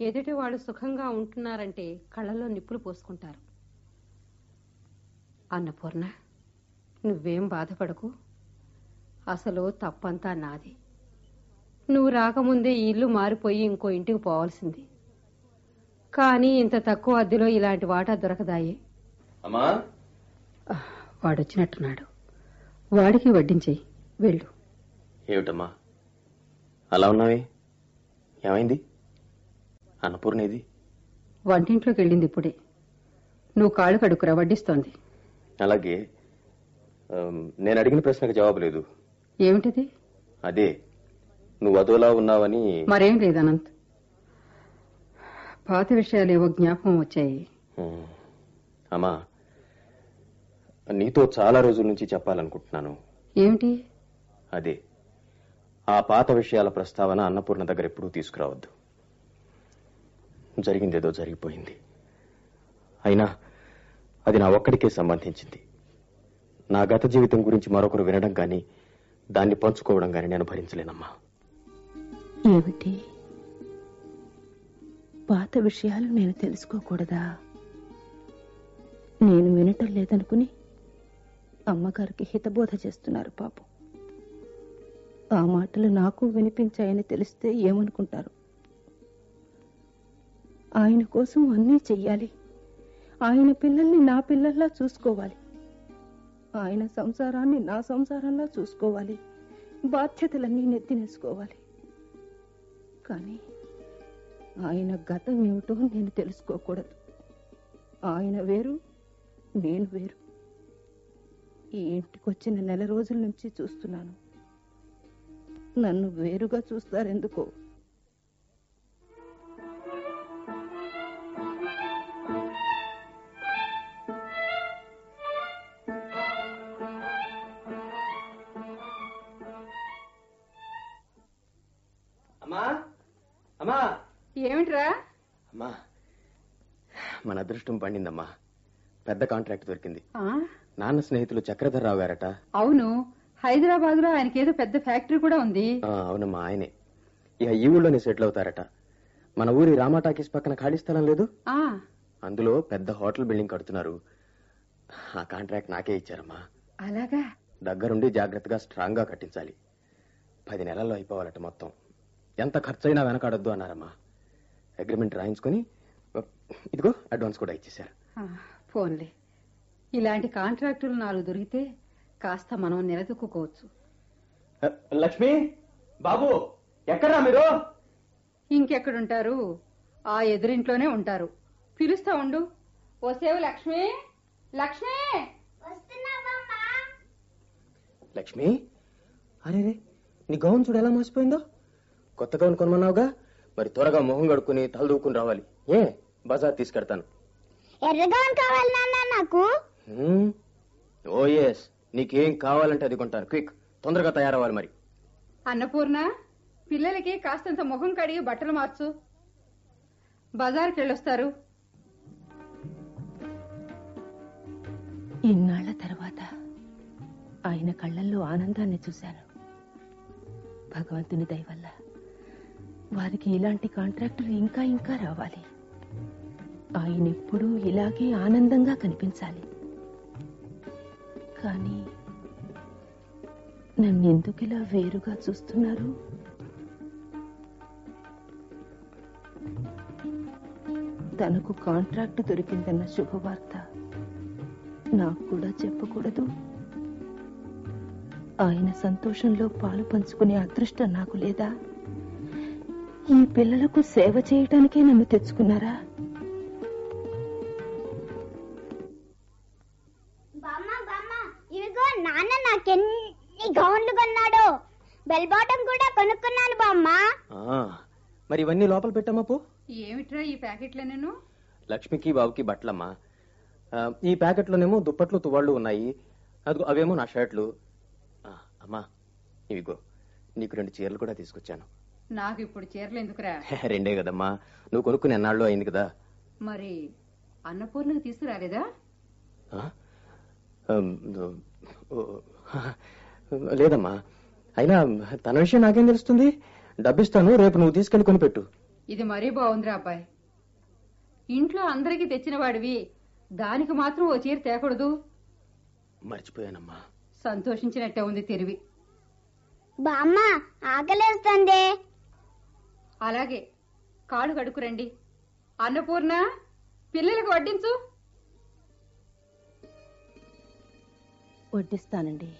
ఎదుటి వాళ్ళు సుఖంగా ఉంటున్నారంటే కళ్ళల్లో నిప్పులు పోసుకుంటారు. అన్నపూర్ణ నువ్వేం బాధపడకు. అసలు తప్పంతా నాది. నువ్వు రాకముందే ఈ ఇల్లు మారిపోయి ఇంకో ఇంటికి పోవాల్సింది. కానీ ఇంత తక్కువ అద్దెలో ఇలాంటి వాటా దొరకదాయే. అమ్మా? వాడొచ్చినట్టున్నాడు. వాడికి వడ్డించేయి. వెళ్ళు. ఏమిటమ్మా? అలా ఉన్నావే? ఏమైంది? అన్నపూర్ణేది? వంటింట్లోకి వెళ్ళింది ఇప్పుడే. నువ్వు కాళ్ళు కడుక్కురా వడ్డిస్తోంది. అలాగే. నేను అడిగిన ప్రశ్నకు జవాబు లేదు. ఏమిటిది? అదే. నువ్వు అదోలా ఉన్నావని మరేం లేదు అనంత్. పాత విషయాలు ఏవో జ్ఞాపకం వచ్చాయి. అమ్మా నీతో చాలా రోజుల నుంచి చెప్పాలనుకుంటున్నాను. ఏమిటి? అదే. ఆ పాత విషయాల ప్రస్తావన అన్నపూర్ణ దగ్గర ఎప్పుడూ తీసుకురావద్దు. జరిగిందేదో జరిగిపోయింది. అయినా అది నా ఒక్కడికే సంబంధించింది. నా గత జీవితం గురించి మరొకరు వినడం కానీ దాన్ని పంచుకోవడం కానీ నేను భరించలేనమ్మా. ఏమిటి? పాత విషయాలు నేను తెలుసుకోకూడదా? నేను వినటం లేదనుకుని అమ్మగారికి హితబోధ చేస్తున్నారు పాపం. ఆ మాటలు నాకు వినిపించాయని తెలిస్తే ఏమనుకుంటారు? ఆయన కోసం అన్నీ చెయ్యాలి. ఆయన పిల్లల్ని నా పిల్లల్లా చూసుకోవాలి. ఆయన సంసారాన్ని నా సంసారంలా చూసుకోవాలి. బాధ్యతలన్నీ నెత్తినేసుకోవాలి. కానీ ఆయన గతం ఏమిటో నేను తెలుసుకోకూడదు. ఆయన వేరు నేను వేరు. ఈ ఇంటికి వచ్చిన నెల రోజుల నుంచి చూస్తున్నాను. నన్ను వేరుగా చూస్తారెందుకో? ఏమిట్రా? అమ్మా మన అదృష్టం పండిందమ్మా. పెద్ద కాంట్రాక్ట్ దొరికింది. ఆ, నాన్న స్నేహితులు చక్రధర్రావు గారట. అవును హైదరాబాద్లో ఆయనకేదో పెద్ద ఫ్యాక్టరీ కూడా ఉంది. ఆ, అవునమ్మా ఆయనే. ఇక ఈ ఊళ్ళోనే సెటిల్ అవుతారట. మన ఊరి రామా టాకీస్ పక్కన ఖాళీ స్థలం లేదు? ఆ. అందులో పెద్ద హోటల్ బిల్డింగ్ కడుతున్నారు. ఆ కాంట్రాక్ట్ నాకే ఇచ్చారమ్మా. అలాగా? దగ్గరుండి జాగ్రత్తగా స్ట్రాంగ్గా కట్టించాలి. పది నెలల్లో అయిపోవాలట మొత్తం. ఎంత ఖర్చైనా వెనకాడొద్దు అన్నారమ్మా. అగ్రిమెంట్ రాయించుకొని ఇదిగో అడ్వాన్స్ కూడా ఇచ్చేశారు. ఆ, పోన్లే. ఇలాంటి కాంట్రాక్టులు నాలుగు దొరికితే కాస్త మనం నిలదొక్కుకోవచ్చు. లక్ష్మి బాబు ఎక్కడా మీరు? ఇంకెక్కడుంటారు? ఆ ఎదురింట్లోనే ఉంటారు. పిలుస్తా ఉండు. ఓసేవు లక్ష్మి? లక్ష్మి? లక్ష్మి? అరే రే నీ గౌన్ చూడు ఎలా మోసిపోయిందో? కొత్త గౌన్ కొనమన్నావుగా? మరి త్వరగా మొహం కడుక్కుని తల దూకుని రావాలి. ఏ? బజార్ తీసుకెడతాను. ఎర్రగౌన్ కావాలి నాన్న నాకు. ఓ ఎస్ నీకేం కావాలంటే అది కొంటాను. క్విక్. తొందరగా తయారవ్వాలి మరి. అన్నపూర్ణ పిల్లలకి కాస్తంత ముఖం కడిగి బట్టలు మార్చు. బజార్కి వెళ్ళొస్తారు. ఇన్నాళ్ళ తర్వాత ఆయన కళ్ళల్లో ఆనందాన్ని చూశాను. భగవంతుని దయ వల్ల. వారికి ఇలాంటి కాంట్రాక్టులు ఇంకా ఇంకా రావాలి. ఆయన ఎప్పుడూ ఇలాగే ఆనందంగా కనిపించాలి. కానీ నన్ను ఎందుకు ఇలా వేరుగా చూస్తున్నారు? తనకు కాంట్రాక్ట్ దొరికిందన్న శుభవార్త నాకు కూడా చెప్పకూడదు. ఆయన సంతోషంలో పాలు పంచుకునే అదృష్టం నాకు లేదా? ఈ పిల్లలకు సేవ చేయటానికే నన్ను తెచ్చుకున్నారా? బామ్మ బామ్మ ఇవిగో నాన్న నాకెన్ని గౌన్లు కొన్నాడు. బెల్ బాటం కూడా కొనుక్కున్నాను బామ్మ. ఆ, మరి ఇవన్నీ లోపల పెట్టమ్మా పో. ఏమిట్రా ఈ ప్యాకెట్ల నేను లక్ష్మికి బాబుకి బట్టలమ్మా. ఈ ప్యాకెట్లోనేమో దుప్పట్లు తువాళ్ళు ఉన్నాయి. అదిగో అవేమో నా షర్ట్లు. అమ్మా ఇవిగో. నీకు రెండు చీరలు కూడా తీసుకొచ్చాను. నాకు ఇప్పుడు చీరలు ఎందుకురా? రెండే కదమ్మా. నువ్వు కొనుక్కుని ఎన్నాళ్ళు అయింది కదా. మరి అన్నపూర్ణకు తీసుకురాలేదా? లేదమ్మా. అయినా తన విషయం నాకేం తెలుస్తుంది? డబ్బిస్తాను రేపు నువ్వు తీసుకెళ్ళి కొనిపెట్టు. ఇది మరీ బాగుందిరా అబ్బాయి. ఇంట్లో అందరికీ తెచ్చిన వాడివి దానికి మాత్రం ఓ చీర తేకూడదు. మర్చిపోయానమ్మా. సంతోషించినట్టే ఉంది తెరివి బామ్మ ఆకలేస్తుంది. అలాగే కాళ్ళు కడుక్కురండి. అన్నపూర్ణ పిల్లలకు వడ్డించు. వడ్డిస్తానండి.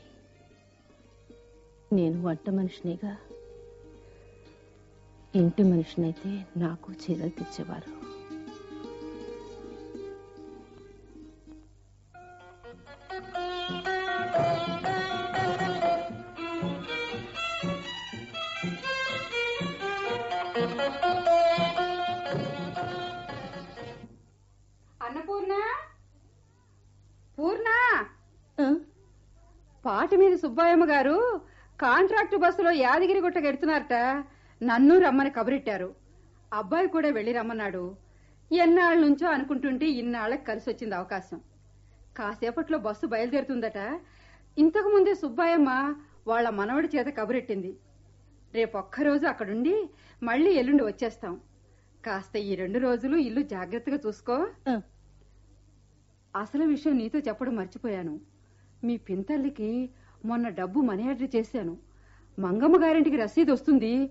నేను వంట మనిషినిగా ఇంటి మనిషినైతే నాకు చీరలు తెచ్చేవారు. సుబ్బాయమ్మ గారు కాంట్రాక్టు బస్సులో యాదగిరి గుట్ట గెడుతున్నారట. నన్ను రమ్మని కబురెట్టారు. అబ్బాయి కూడా వెళ్ళి రమ్మన్నాడు. ఎన్నాళ్ళ నుంచో అనుకుంటుంటే ఇన్నాళ్ళకి కలిసి వచ్చింది అవకాశం. కాసేపట్లో బస్సు బయలుదేరుతుందట. ఇంతకు ముందే సుబ్బాయమ్మ వాళ్ళ మనవడి చేత కబురెట్టింది. రేపొక్కరోజు అక్కడుండి మళ్ళీ ఎల్లుండి వచ్చేస్తాం. కాస్త ఈ రెండు రోజులు ఇల్లు జాగ్రత్తగా చూసుకో. అసలు విషయం నీతో చెప్పడం మర్చిపోయాను. మీ పింతల్లికి మొన్న డబ్బు మనీ ఆర్డర్ చేశాను. మంగమ్మ గారింటికి రసీదు వస్తుంది.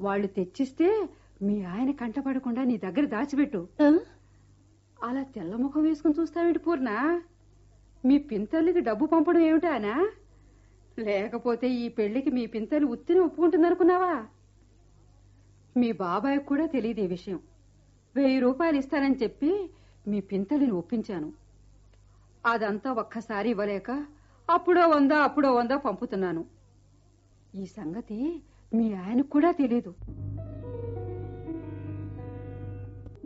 వాళ్ళు తెచ్చిస్తే మీ ఆయన కంటపడకుండా నీ దగ్గర దాచిపెట్టు. అలా తెల్ల ముఖం వేసుకుని చూస్తావేంటి పూర్ణ? మీ పింతల్లికి డబ్బు పంపడం ఏమిటానా లేకపోతే ఈ పెళ్ళికి మీ పింతలు ఉత్తిని ఒప్పుకుంటుందనుకున్నావా? మీ బాబాయ్ కూడా తెలియదు ఈ విషయం. వెయ్యి రూపాయలు ఇస్తానని చెప్పి మీ పింతలిని ఒప్పించాను. అదంతా ఒక్కసారి ఇవ్వలేక అప్పుడో వందా అప్పుడో వందా పంపుతున్నాను. ఈ సంగతి మీ ఆయనకు కూడా తెలీదు.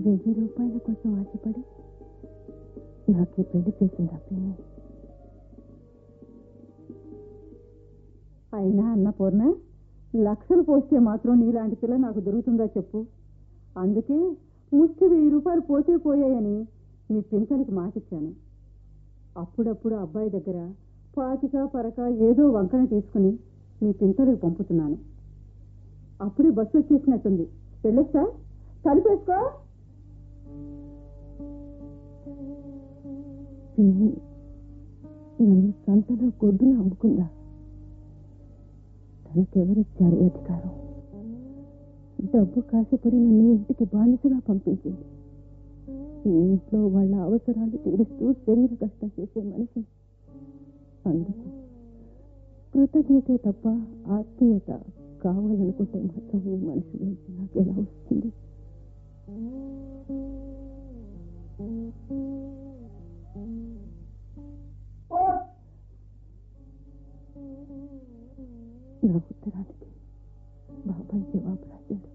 వెయ్యి రూపాయల కోసం ఆశపడి నాకు పెళ్ళి చేసింది అప్పని అయినా అన్నపూర్ణ లక్షలు పోస్తే మాత్రం నీలాంటి పిల్ల నాకు దొరుకుతుందా చెప్పు. అందుకే ముష్టి వెయ్యి రూపాయలు పోతే పోయాయని మీ పింఛనికి మాటిచ్చాను. అప్పుడప్పుడు అబ్బాయి దగ్గర పాతిక పరక ఏదో వంకన తీసుకుని మీ పింతలకు పంపుతున్నాను. అప్పుడే బస్సు వచ్చేసినట్టుంది. వెళ్ళొస్తా తలుపేసుకో. నన్ను సంతలో గొడ్డులు అమ్ముకుందా? తనకెవరిచ్చారు అధికారం? డబ్బు కాసేపడి నన్ను ఇంటికి బానిసగా పంపించింది. ఈ ఇంట్లో వాళ్ళ అవసరాలు తీరుస్తూ శరీర కష్టం చేసే మనిషి అందుకు కృతజ్ఞతే తప్ప ఆత్మీయత కావాలనుకుంటే మాత్రం ఈ మనిషి నాకు ఎలా వస్తుంది? నా ఉత్తరానికి బాబాయ్ జవాబు రాశాడు.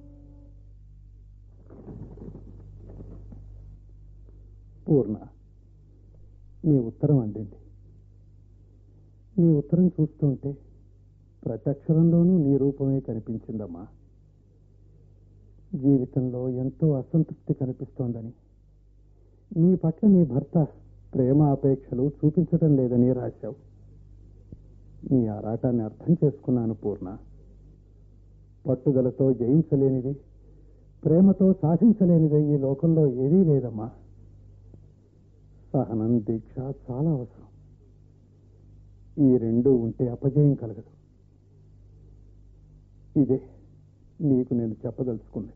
పూర్ణ నీ ఉత్తరం అందింది. నీ ఉత్తరం చూస్తుంటే ప్రతి అక్షరంలోనూ నీ రూపమే కనిపించిందమ్మా. జీవితంలో ఎంతో అసంతృప్తి కనిపిస్తోందని. నీ పట్ల నీ భర్త ప్రేమ అపేక్షలు చూపించటం లేదని రాశావు. నీ ఆరాటాన్ని అర్థం చేసుకున్నాను పూర్ణ. పట్టుదలతో జయించలేనిది ప్రేమతో సాధించలేనిది ఈ లోకంలో ఏదీ లేదమ్మా. సహనం దీక్ష చాలా అవసరం. ఈ రెండు ఉంటే అపజయం కలగదు. ఇదే నీకు నేను చెప్పదలుచుకున్నది.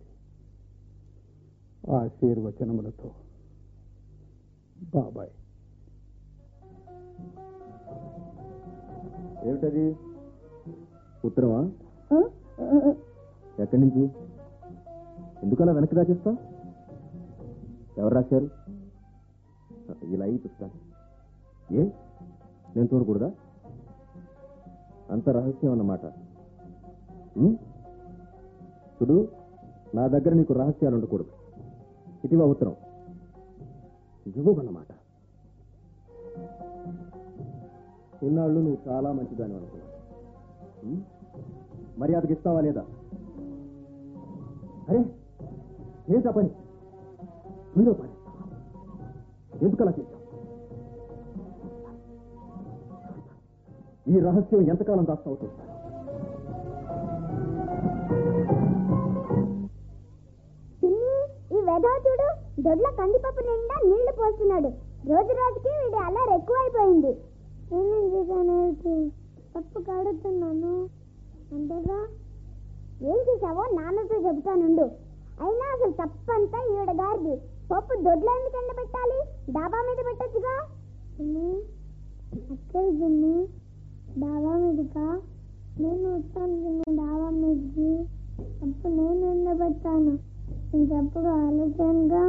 ఆశీర్వచనములతో. బాబాయ్. ఏమిటది? ఉత్తరమా? ఎక్కడి నుంచి? ఎందుకలా వెనక్కి దాచేస్తావు? ఎవరు రాశారు? ఇలా అయి చూస్తాను ఏ? నేను చూడకూడదా అంత రహస్యం అన్నమాట. చూడు నా దగ్గర నీకు రహస్యాలు ఉండకూడదు. ఇటీవ ఉత్తరం. ఇవ్వమన్నమాట ఇన్నాళ్ళు నువ్వు చాలా మంచిదాని అనుకున్నావు. మర్యాదకి ఇస్తావా లేదా? అరే ఏంటా పని? మీరో పని ఎందుకలా చేశావు? ఈ రహస్యం ఎంతకాలం దాస్తావు చూస్తాను ఈ వెధవ చూడు దొడ్ల కందిపప్పు నిండా నీళ్ళు పోస్తున్నాడు. రోజు రోజుకి వీడి అల్లరి ఎక్కువైపోయింది. నేనేం చేశాను పప్పు కడుతున్నాను. అంతేగా? ఏం చేశావో నాన్నతో చెబుతానుండు. అయినా అసలు తప్పంతా ఈవిడ గారిది. పప్పు దొడ్లో ఎందుకు ఎండబెట్టాలి? డాబా మీద పెట్టచ్చుగా? అక్కడ డాబా మీదకా నేను వస్తాను పిన్ని డాబా మీదకి అప్పుడు నేను ఎండబెట్టాను ఇంకెప్పుడు ఆలోచనగా?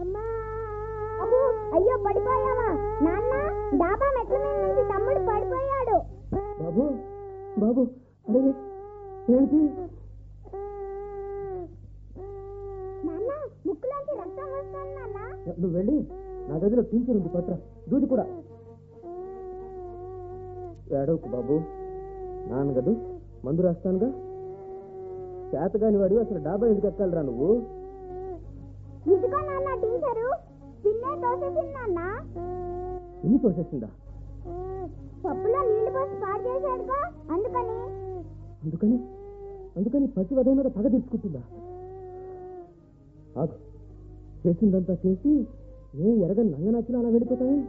అమ్మా! అయ్యో పడిపోయావా? నాన్న డాబా మెట్ల మీద నుంచి తమ్ముడు పడిపోయాడు. బాబు బాబు ఏంటి? నాన్న ముక్కులోంచి రక్తం వస్తుంది నాన్న. నువ్వు వెళ్ళి నా గదిలో టీచర్ ఉంది పత్ర దూది కూడా. ఏడవకు బాబు. నాన్న కదూ. మందు రాస్తానుగా. చేతగాని వాడు అసలు డాబా ఎందుకు ఎక్కాలిరా నువ్వు? ఇదిగో నాన్న టీచరు. పిన్నే తోసేసింది నాన్న ఇన్ని తోసేసిందా? పప్పులో నీళ్ళు పోసి పాడు చేశాడుగా. అందుకని. అందుకని? అందుకని ప్రతి వధవ మీద పగ తెచ్చుకుంటుందా ఆగు. చేసిందంతా చేసి ఏ ఎరగని నంగనచ్చినా అలా వెళ్ళిపోతావే?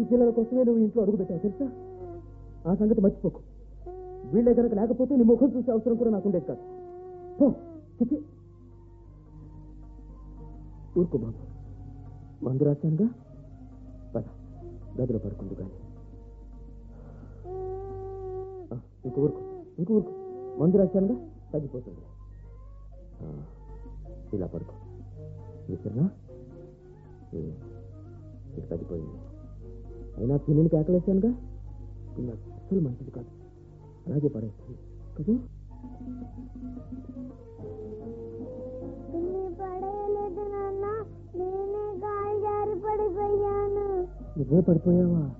ఈ పిల్లల కోసమే నువ్వు ఇంట్లో అడుగు పెట్టావు తెలుసా? ఆ సంగతి మర్చిపోకు. వీళ్ళే కనుక లేకపోతే నీ ముఖం చూసే అవసరం కూడా నాకుండేది కాదు. పో, చిచి. ఊరుకో బాబు. మందు రాశానుగా? పద గదిలో పడుకుంది కానీ ఇంక ఊరుకో ఇంక ఊరుకో. మందు రాశానుగా? తగ్గిపోతుంది. ఇలా పడుకో. విసిరినా తగ్గిపోయింది. అయినా పిల్లిని కేకలేశానుగా? పిల్ల అస్సలు మంచిది కాదు. అలాగే పడేస్తుంది. కదా? నువ్వే పడిపోయావా?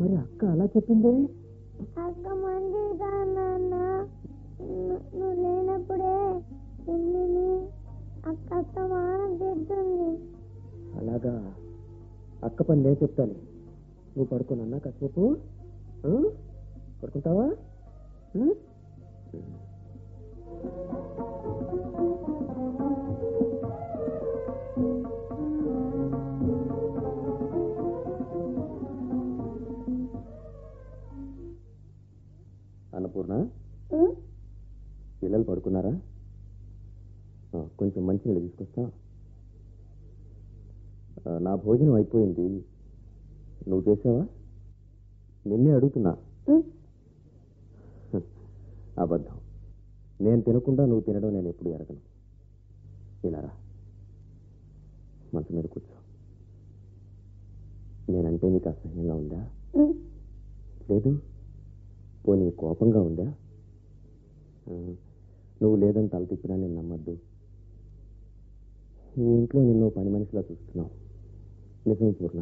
మరి అక్క అలా చెప్పిందే? అక్క కాదు నాన్న? ను- నువ్వు లేనప్పుడే అక్క అక్క మానం అలాగా. అక్క పని నేను చెప్తాను నువ్వు పడుకోనన్నా కాసేపు? పడుకుంటావా? అన్నపూర్ణ? పిల్లలు పడుకున్నారా? కొంచెం మంచినీళ్ళు తీసుకొస్తా. ఆ, నా భోజనం అయిపోయింది. నువ్వు చేసావా? నిన్నే అడుగుతున్నా. అబద్ధం. నేను తినకుండా నువ్వు తినడం నేను ఎప్పుడు ఎరగను. ఇలా రా. మంచం మీద కూర్చో. నేనంటే నీకు అసహ్యంగా ఉందా? లేదు. పోనీ కోపంగా ఉందా? నువ్వు లేదని తల తిప్పినా నేను నమ్మద్దు. ఈ ఇంట్లో నిన్ను పని మనిషిలా చూస్తున్నావు. నిజం పూర్ణ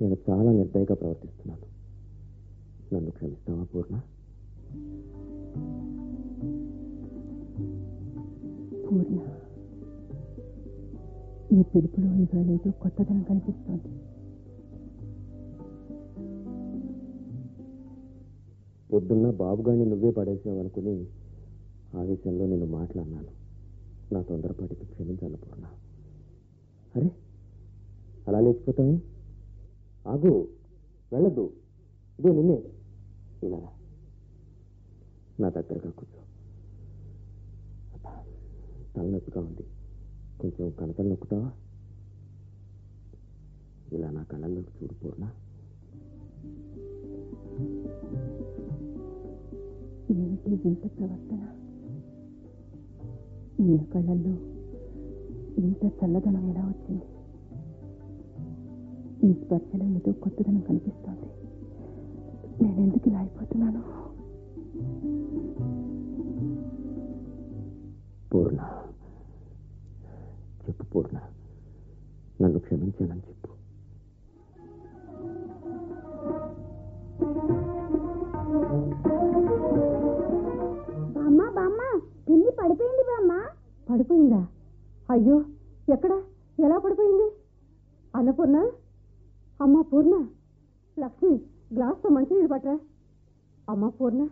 నేను చాలా నిర్దయగా ప్రవర్తిస్తున్నాను. నన్ను క్షమిస్తావా పూర్ణ పూర్ణ ఈ పిలుపులో ఇవాళ ఏదో కొత్తదనం కనిపిస్తోంది పొద్దున్న బాబుగాని నువ్వే పడేసావు అనుకుని ఆవేశంలో నేను మాట్లాడినాను. నా తొందరపాటికి క్షమించాను పూర్ణ. అరే అలా లేచిపోతావే? ఆగు వెళ్ళద్దు ఇదో నిన్నే. ఇలా నా దగ్గరగా కూర్చో తలనొప్పిగా ఉంది కొంచెం కనతలు నొక్కుతావా ఇలా నా కళ్ళల్లోకి చూడు పూర్ణ ఏమిటి వింత ప్రవర్తన ఈయన కళ్ళల్లో ఇంత చల్లదనం ఎలా వచ్చింది ఈ స్పర్శలో ఏదో కొత్తదనం కనిపిస్తోంది నేను ఎందుకు ఇలా అయిపోతున్నాను? పూర్ణ. చెప్పు పూర్ణ. నన్ను క్షమించానని చెప్పు. బామ్మ బామ్మ పిన్ని పడిపోయింది బామ్మ. పడిపోయిందా? అయ్యో ఎక్కడ? ఎలా పడిపోయింది? అన్నపూర్ణ? అమ్మ పూర్ణ లక్ష్మి గ్లాస్తో మంచినీళ్ళు పట్టరా? అమ్మ పూర్ణ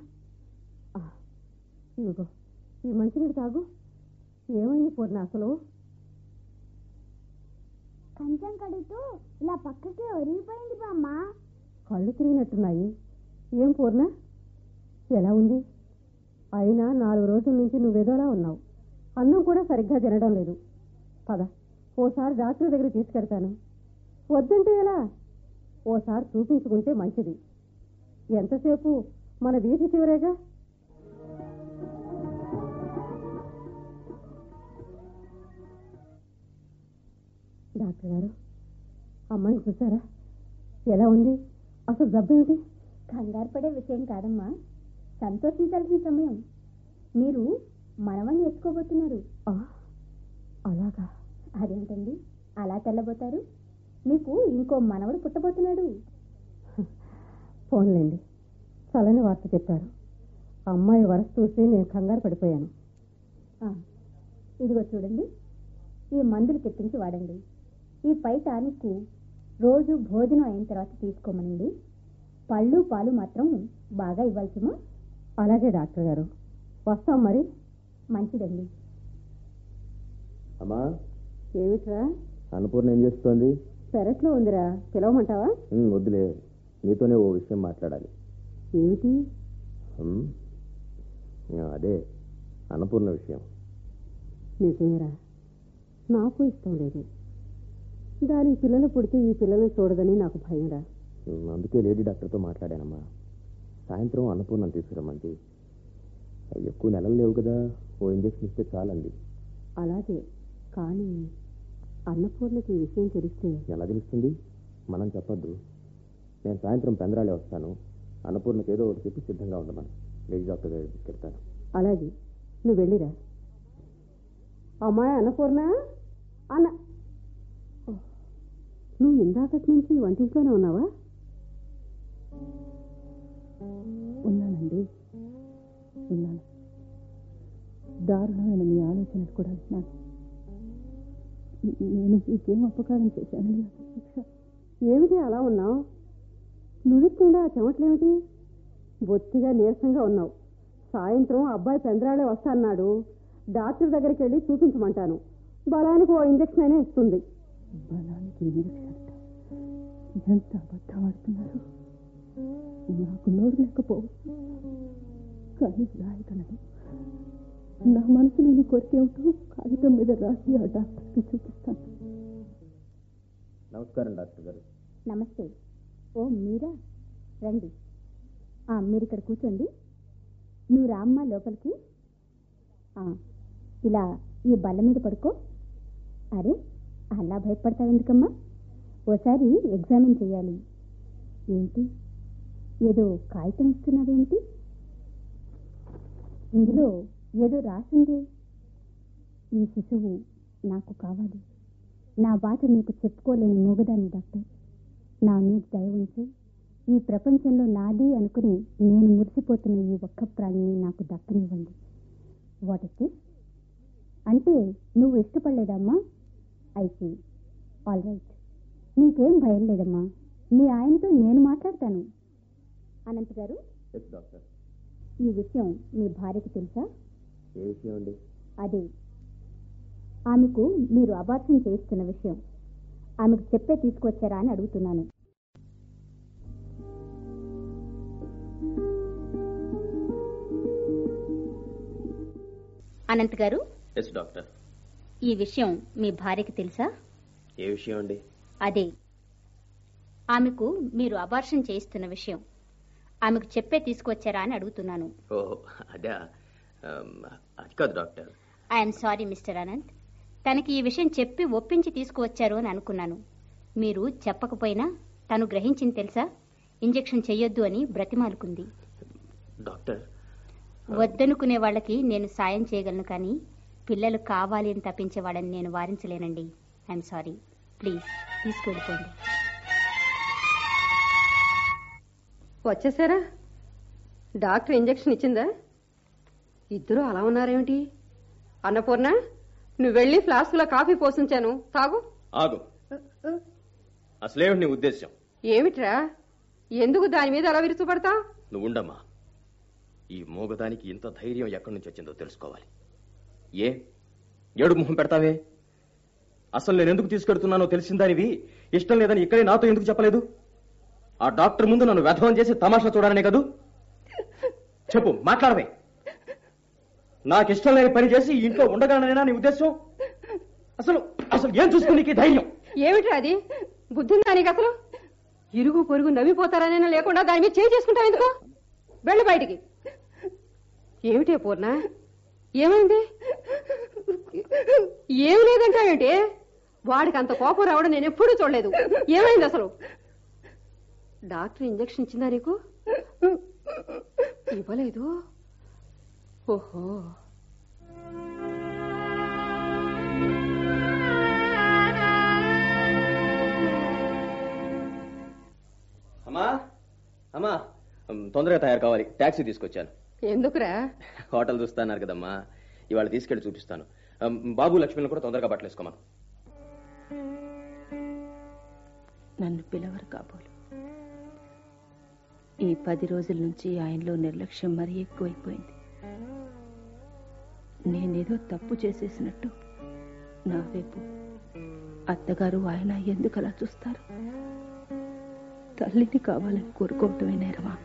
ఇదిగో ఈ మంచినీళ్ళు తాగు. ఏమైంది పూర్ణ అసలు? కంచం కడుతూ ఇలా పక్కకి ఒరిగిపోయింది బామ్మ కళ్ళు తిరిగినట్టున్నాయి. ఏం పూర్ణ ఎలా ఉంది? అయినా నాలుగు రోజుల నుంచి నువ్వేదోలా ఉన్నావు. అన్నం కూడా సరిగ్గా తినడం లేదు. పద ఓసారి డాక్టర్ దగ్గర తీసుకెడతాను వద్దంటే ఎలా? ఓసారి చూపించుకుంటే మంచిది. ఎంతసేపు? మన వీధి చివరేగా? డాక్టర్ గారు అమ్మాయిని చూసారా ఎలా ఉంది? అసలు జబ్బు ఏమిటి కంగారు పడే విషయం కాదమ్మా. సంతోషించాల్సిన సమయం. మీరు మనవణ్ణి ఎత్తుకోబోతున్నారు. అలాగా. అదేంటండి? అలా తెల్లబోతారు? మీకు ఇంకో మనవడు పుట్టబోతున్నాడు. ఫోన్లేండి చలని వార్త చెప్పారు. అమ్మాయి వరస చూసి నేను కంగారు పడిపోయాను. ఇదిగో చూడండి. ఈ మందులు తెప్పించి వాడండి. ఈ పై టానిక్ రోజు భోజనం అయిన తర్వాత తీసుకోమనండి. పళ్ళు పాలు మాత్రం బాగా ఇవ్వాల్సిమా. అలాగే డాక్టర్ గారు. వస్తాం మరి. మంచిదండి. అమ్మా. ఏమిట్రా? అన్నపూర్ణ ఏం చేస్తోంది? పెరట్లో ఉందిరా. పిలవమంటావా? వద్దులే. నీతోనే ఓ విషయం మాట్లాడాలి. ఏమిటి? అదే అన్నపూర్ణ విషయం. నిజమేరా. నాకు ఇష్టం లేదు. దానికి పిల్లలు పుడితే ఈ పిల్లల్ని చూడదని నాకు భయంరా. అందుకే లేడీ డాక్టర్తో మాట్లాడానమ్మా. సాయంత్రం అన్నపూర్ణను తీసుకురమ్మంది. ఎక్కువ నెలలు లేవు కదా. ఓ ఇంజక్షన్ ఇస్తే చాలండి. అలాగే. కానీ అన్నపూర్ణకి ఈ విషయం తెలిస్తే ఎలా తెలుస్తుంది? మనం చెప్పొద్దు. నేను సాయంత్రం పెందరాళే వస్తాను. అన్నపూర్ణకి ఏదో ఒకటి చెప్పి సిద్ధంగా ఉండమని. లేడీ డాక్టర్ దగ్గర తీసుకెళ్తాను అలాగే. నువ్వు వెళ్ళిరా. అమ్మాయి అన్నపూర్ణ? అన్న. నువ్వు ఇందాకటి నుంచి వంటింట్లోనే ఉన్నావా? ఉన్నానండి. ఉన్నాను. దారుణమైన మీ ఆలోచనలు కూడా విన్నాను. నేను ఇంకేం అపకారం చేశాను. ఏమిటి అలా ఉన్నావు? నువ్వెత్తిండా చెమట్లేమిటి? బొత్తిగా నీరసంగా ఉన్నావు. సాయంత్రం అబ్బాయి పెందరాడే వస్తాన్నాడు డాక్టర్ దగ్గరికి వెళ్ళి చూపించమంటాను. బలానికి ఓ ఇంజక్షన్ అయినా ఇస్తుంది. బలానికి ఇంజక్షన్ ఎంత అబద్ధం ఆడుతున్నారు? నాకు నోరు లేకపోవచ్చు. కానీ రాయగలను నా మనసులోని కోరికేమిటో కాగితం మీద రాసి ఆ డాక్టర్కి చూపిస్తాను. నమస్కారం డాక్టర్ గారు. నమస్తే. ఓ మీరా? రండి. ఆ, మీరు ఇక్కడ కూర్చోండి. నువ్వు రామ్మా లోపలికి. ఆ, ఇలా ఈ బల్ల మీద పడుకో. అరే అలా భయపడతావు ఎందుకమ్మా? ఓసారి ఎగ్జామిన్ చేయాలి. ఏంటి? ఏదో కాగితం ఇస్తున్నావేంటి ఇందులో ఏదో రాసింది. ఈ శిశువు నాకు కావాలి. నా బాధ మీకు చెప్పుకోలేని మూగదాన్ని డాక్టర్. నా మీద దయ ఉంచి. ఈ ప్రపంచంలో నాది అనుకుని నేను మురిసిపోతున్న ఈ ఒక్క ప్రాణిని నాకు దక్కనివ్వండి. What is this? అంటే నువ్వు ఇష్టపడలేదమ్మా? IC all right. నీకేం భయం లేదమ్మా. మీ ఆయనతో నేను మాట్లాడతాను. అనంత్ గారు? ఈ విషయం మీ భార్యకి తెలుసా? ఏ విషయం అండి అదే ఆమెకు మీరు అబార్షన్ చేయిస్తున్న విషయం. ఆమెకు చెప్పే తీసుకొచ్చారా అని అడుగుతున్నాను. అనంత్ గారు? ఎస్ డాక్టర్ ఈ విషయం మీ భార్యకి తెలుసా? ఏ విషయం అండి అదే. ఆమెకు మీరు అబార్షన్ చేయిస్తున్న విషయం. ఆమెకు చెప్పే తీసుకొచ్చారా అని అడుగుతున్నాను. ఓ అదే. అది కాదు doctor I'm sorry mister Anant తనకి ఈ విషయం చెప్పి ఒప్పించి తీసుకువచ్చారు అని అనుకున్నాను. మీరు చెప్పకపోయినా తను గ్రహించింది తెలుసా? ఇంజెక్షన్ చెయ్యొద్దు అని బ్రతిమాలుకుంది. డాక్టర్ వద్దనుకునే వాళ్ళకి నేను సాయం చేయగలను కానీ పిల్లలు కావాలి అని తప్పించే వాళ్ళని నేను వారించలేనండి. ఐఎమ్ సారీ ప్లీజ్ తీసుకెళ్ళిపోండి. వచ్చేసారా? డాక్టర్ ఇంజెక్షన్ ఇచ్చిందా? ఇద్దరు అలా ఉన్నారేమిటి? అన్నపూర్ణ నువ్వు వెళ్ళి ఫ్లాస్క్లో కాఫీ పోసించాను. తాగు. ఆగు. అసలేమిటి నీ ఉద్దేశం ఏమిట్రా? ఎందుకు దాని మీద అలా విరుచుపడతా నువ్వు ఉండమ్మా. ఈ మోగదానికి ఇంత ధైర్యం ఎక్కడి నుంచి వచ్చిందో తెలుసుకోవాలి. ఏ? ఏడు మొహం పెడతావే? అసలు నేను ఎందుకు తీసుకెడుతున్నానో తెలిసిందానివి? ఇష్టం లేదని ఇక్కడే నాతో ఎందుకు చెప్పలేదు? ఆ డాక్టర్ ముందు నన్ను వ్యధవం చేసి తమాషా చూడాలనే కదూ? చెప్పు మాట్లాడవే. నాకు ఇష్టం లేని పని చేసి ఇంట్లో ఉండగలనేనా నీ ఉద్దేశం? అసలు అసలు ఏం చూసుకుని ధైర్యం? ఏమిట్రా అది? బుద్ధిందా నీకు అసలు? ఇరుగు పొరుగు నవ్విపోతారనైనా లేకుండా దాని మీద చేయి చేసుకుంటావు ఎందుకో? వెళ్ళి బయటికి. ఏమిటే పూర్ణ? ఏమైంది? ఏమి లేదంటావేంటి వాడికి అంత కోపం రావడం నేను ఎప్పుడూ చూడలేదు. ఏమైంది అసలు? డాక్టర్ ఇంజక్షన్ ఇచ్చిందా నీకు? ఇవ్వలేదు. ఓహో. అమ్మా అమ్మా తొందరగా తయారు కావాలి. టాక్సీ తీసుకొచ్చాను. ఎందుకురా? హోటల్ చూస్తాన్నారు కదమ్మా. ఇవాళ తీసుకెళ్ళి చూపిస్తాను. బాబు లక్ష్మణ్ కూడా తొందరగా బట్టలు వేసుకోమా నన్ను పిలవరు కాబోలు. ఈ పది రోజుల నుంచి ఆయనలో నిర్లక్ష్యం మరీ ఎక్కువైపోయింది. నేనేదో తప్పు చేసేసినట్టు. నా వైపు అత్తగారు ఆయన ఎందుకు అలా చూస్తారు? తల్లిని కావాలని కోరుకోవటమే నేరమా?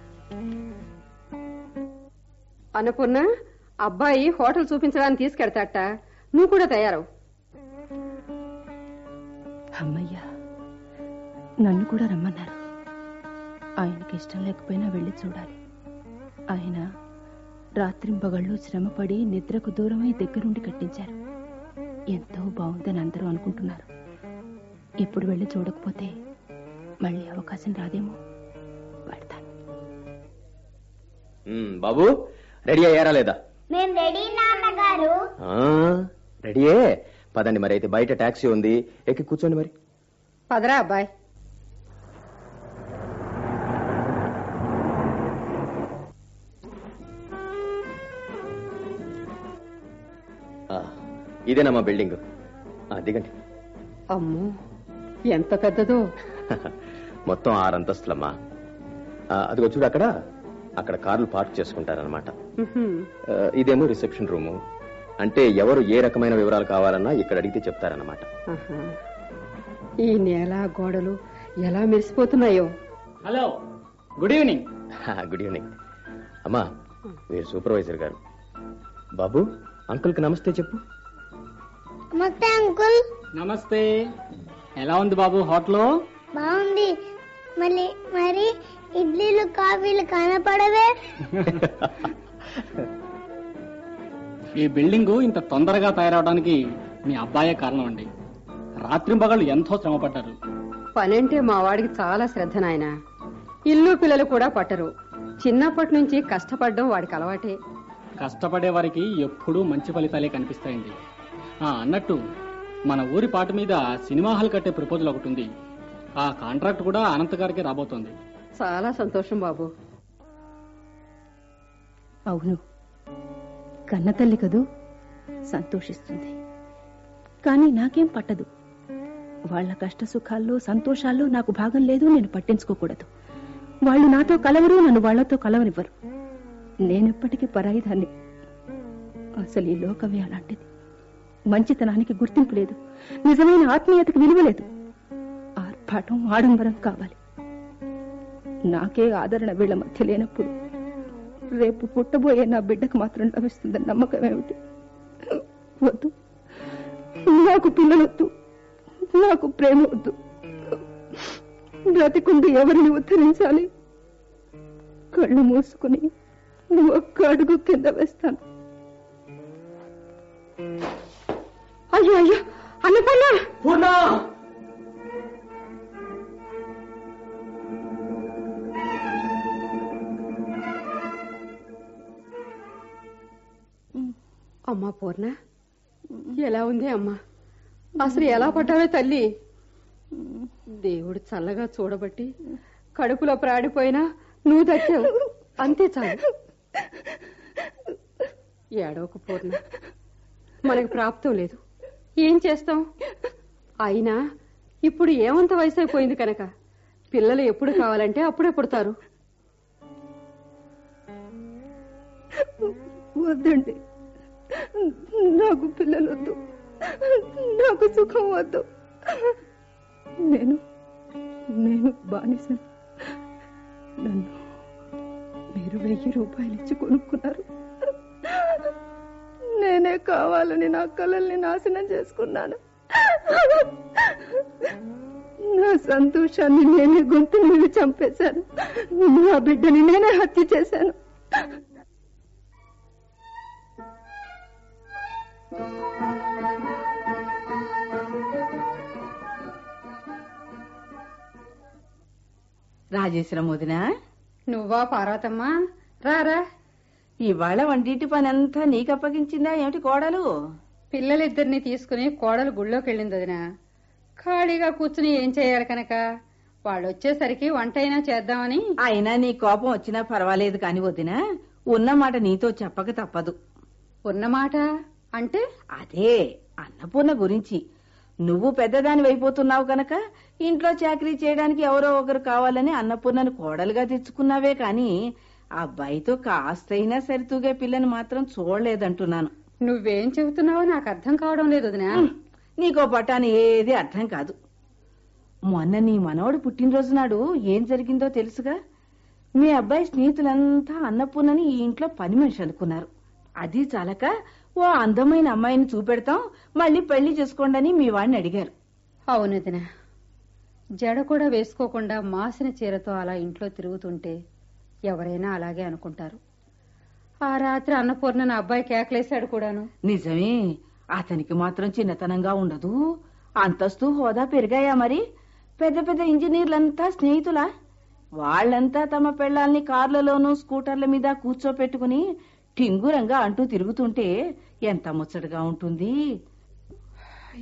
అన్నపూర్ణ అబ్బాయి హోటల్ చూపించడానికి తీసుకెడతాట నువ్వు కూడా తయారవు. అమ్మయ్యా నన్ను కూడా రమ్మన్నారు. ఆయనకి ఇష్టం లేకపోయినా వెళ్ళి చూడాలి. ఆయన రాత్రింపగళ్ళు శ్రమపడి నిద్రకు దూరమై దగ్గరుండి కట్టించారు. ఎంతో బాగుందని అందరూ అనుకుంటున్నారు. ఇప్పుడు వెళ్ళి చూడకపోతే మళ్ళీ అవకాశం రాదేమో. పడతాను. బాబు రెడీ అయ్యారా లేదా? మేం రెడీ నాన్నగారు. ఆ, రెడీయే? పదండి మరి అయితే బయట టాక్సీ ఉంది. ఎక్కి కూర్చోండి మరి. పదరా అబ్బాయి. ఇదేనమ్మా బిల్డింగ్. ఆ, దిగండి. అమ్మో ఎంత పెద్దదో. మొత్తం ఆరు అంతస్తులమ్మా ఆ, అదిగో చూడు అక్కడ. అక్కడ కార్లు పార్క్ చేసుకుంటారనమాట. ఇదేమో రిసెప్షన్ రూము. అంటే ఎవరు ఏ రకమైన వివరాలు కావాలన్నా ఇక్కడ అడిగితే చెప్తారన్నమాట. ఈ నేల గోడలు ఎలా మెరిసిపోతున్నాయో. Hello good evening. Good evening. అమ్మా మీరు సూపర్వైజర్ గారు. బాబు అంకుల్కి నమస్తే చెప్పు. నమస్తే అంకుల్. నమస్తే. ఎలా ఉంది బాబు హోటల్? బాగుంది. మళ్ళీ మరి ఇడ్లీలు కాఫీలు కనపడవే? ఈ బిల్డింగ్ ఇంత తొందరగా తయారవడానికి మీ అబ్బాయే కారణం అండి రాత్రింబగళ్ళు ఎంతో శ్రమ పడ్డారు పనంటే మా వాడికి చాలా శ్రద్ధ నాయన. ఇల్లు పిల్లలు కూడా పట్టరు. చిన్నప్పటి నుంచి కష్టపడడం వాడికి అలవాటే. కష్టపడే వారికి ఎప్పుడూ మంచి ఫలితాలే కనిపిస్తాయండి. అన్నట్టు మన ఊరి పాట మీద సినిమా హాల్ కట్టే ప్రపోజల్ ఒకటి ఉంది. ఆ కాంట్రాక్ట్ కూడా అనంత్ గారికి రాబోతోంది. చాలా సంతోషం బాబు. అవును. కన్నతల్లి కదూ? సంతోషిస్తుంది. కానీ నాకేం పట్టదు. వాళ్ళ కష్ట సుఖాల్లో సంతోషాల్లో నాకు భాగం లేదు నేను పట్టించుకోకూడదు. వాళ్ళు నాతో కలవరు నన్ను వాళ్ళతో కలవనివ్వరు. నేనెప్పటికీ పరాయిదాన్ని. అసలు ఈ లోకమే అలాంటిది. మంచితనానికి గుర్తింపు లేదు. నిజమైన ఆత్మీయతకు విలువ లేదు. ఆర్భాటం ఆడంబరం కావాలి. నాకే ఆదరణ వీళ్ళ మధ్య లేనప్పుడు రేపు పుట్టబోయే నా బిడ్డకు మాత్రం లభిస్తుందని నమ్మకం ఏమిటి? వద్దు. నాకు పిల్లలొద్దు. నాకు ప్రేమ వద్దు. బ్రతికుండి ఎవరిని ఉద్ధరించాలి? కళ్ళు మూసుకుని ఒక్క అడుగు కింద వేస్తాను. అయ్యో అయ్యో అన్నపూర్ణ! పూర్ణ! అమ్మా పూర్ణ. ఎలా ఉంది అమ్మా? అసలు ఎలా పడ్డావే తల్లి? దేవుడు చల్లగా చూడబట్టి కడుపులో ప్రాడిపోయినా నువ్వు దక్కావు. అంతే చాలు. ఏడవకు పూర్ణ. మనకు ప్రాప్తం లేదు. ఏం చేస్తాం? అయినా ఇప్పుడు ఏమంత వయసు అయిపోయింది కనుక? పిల్లలు ఎప్పుడు కావాలంటే అప్పుడే పుడతారు. వద్దండి. నాకు పిల్లలు వద్దు నాకు సుఖం వద్దు. నేను నేను బానిసను నన్ను మీరు వెయ్యి రూపాయలు ఇచ్చి కొనుక్కున్నారు. నేనే కావాలని నా కళల్ని నాశనం చేసుకున్నాను. నా సంతోషాన్ని నేనే గొంతు మీద చంపేశాను. నా బిడ్డని నేనే హత్య చేశాను. రాజేశ్వరం వదినా నువ్వా పార్వతమ్మా? రారా? ఇవాళ వంటింటి పని అంతా నీకు అప్పగించిందా ఏమిటి కోడలు? పిల్లలిద్దరిని తీసుకుని కోడలు గుళ్ళోకి వెళ్ళింది వదిన ఖాళీగా కూర్చుని ఏం చేయాలి కనుక? వాళ్ళు వచ్చేసరికి వంట అయినా చేద్దామని. అయినా నీ కోపం వచ్చినా పర్వాలేదు కాని వదినా ఉన్న మాట నీతో చెప్పక తప్పదు. ఉన్నమాట అంటే? అదే అన్నపూర్ణ గురించి. నువ్వు పెద్దదాని అయిపోతున్నావు కనుక ఇంట్లో చాకరీ చేయడానికి ఎవరో ఒకరు కావాలని అన్నపూర్ణను కోడలుగా తెచ్చుకున్నావే కాని ఆ అబ్బాయితో కాస్తైనా సరితూగే పిల్లని మాత్రం చూడలేదంటున్నాను. నువ్వేం చెబుతున్నావో నాకు అర్థం కావడం లేదు వదినా. నీకో పట్టాని ఏది అర్థం కాదు. మొన్న నీ మనవడు పుట్టినరోజు నాడు ఏం జరిగిందో తెలుసుగా? మీ అబ్బాయి స్నేహితులంతా అన్నపూర్ణని ఈ ఇంట్లో పని మనిషి అనుకున్నారు. అది చాలక ఓ అందమైన అమ్మాయిని చూపెడతాం మళ్ళీ పెళ్ళి చేసుకోండని మీ వాడిని అడిగారు. అవును వదినా. జడ కూడా వేసుకోకుండా మాసిన చీరతో అలా ఇంట్లో తిరుగుతుంటే ఎవరైనా అలాగే అనుకుంటారు. ఆ రాత్రి అన్నపూర్ణ నా అబ్బాయి కేకలేశాడు కూడాను. నిజమే. అతనికి మాత్రం చిన్నతనంగా ఉండదు. అంతస్తు హోదా పెరిగాయా మరి? పెద్ద పెద్ద ఇంజనీర్లంతా స్నేహితులా? వాళ్ళంతా తమ పెళ్ళాల్ని కార్లలోనూ స్కూటర్ల మీద కూర్చోపెట్టుకుని టింగురంగా అంటూ తిరుగుతుంటే ఎంత ముచ్చటగా ఉంటుంది.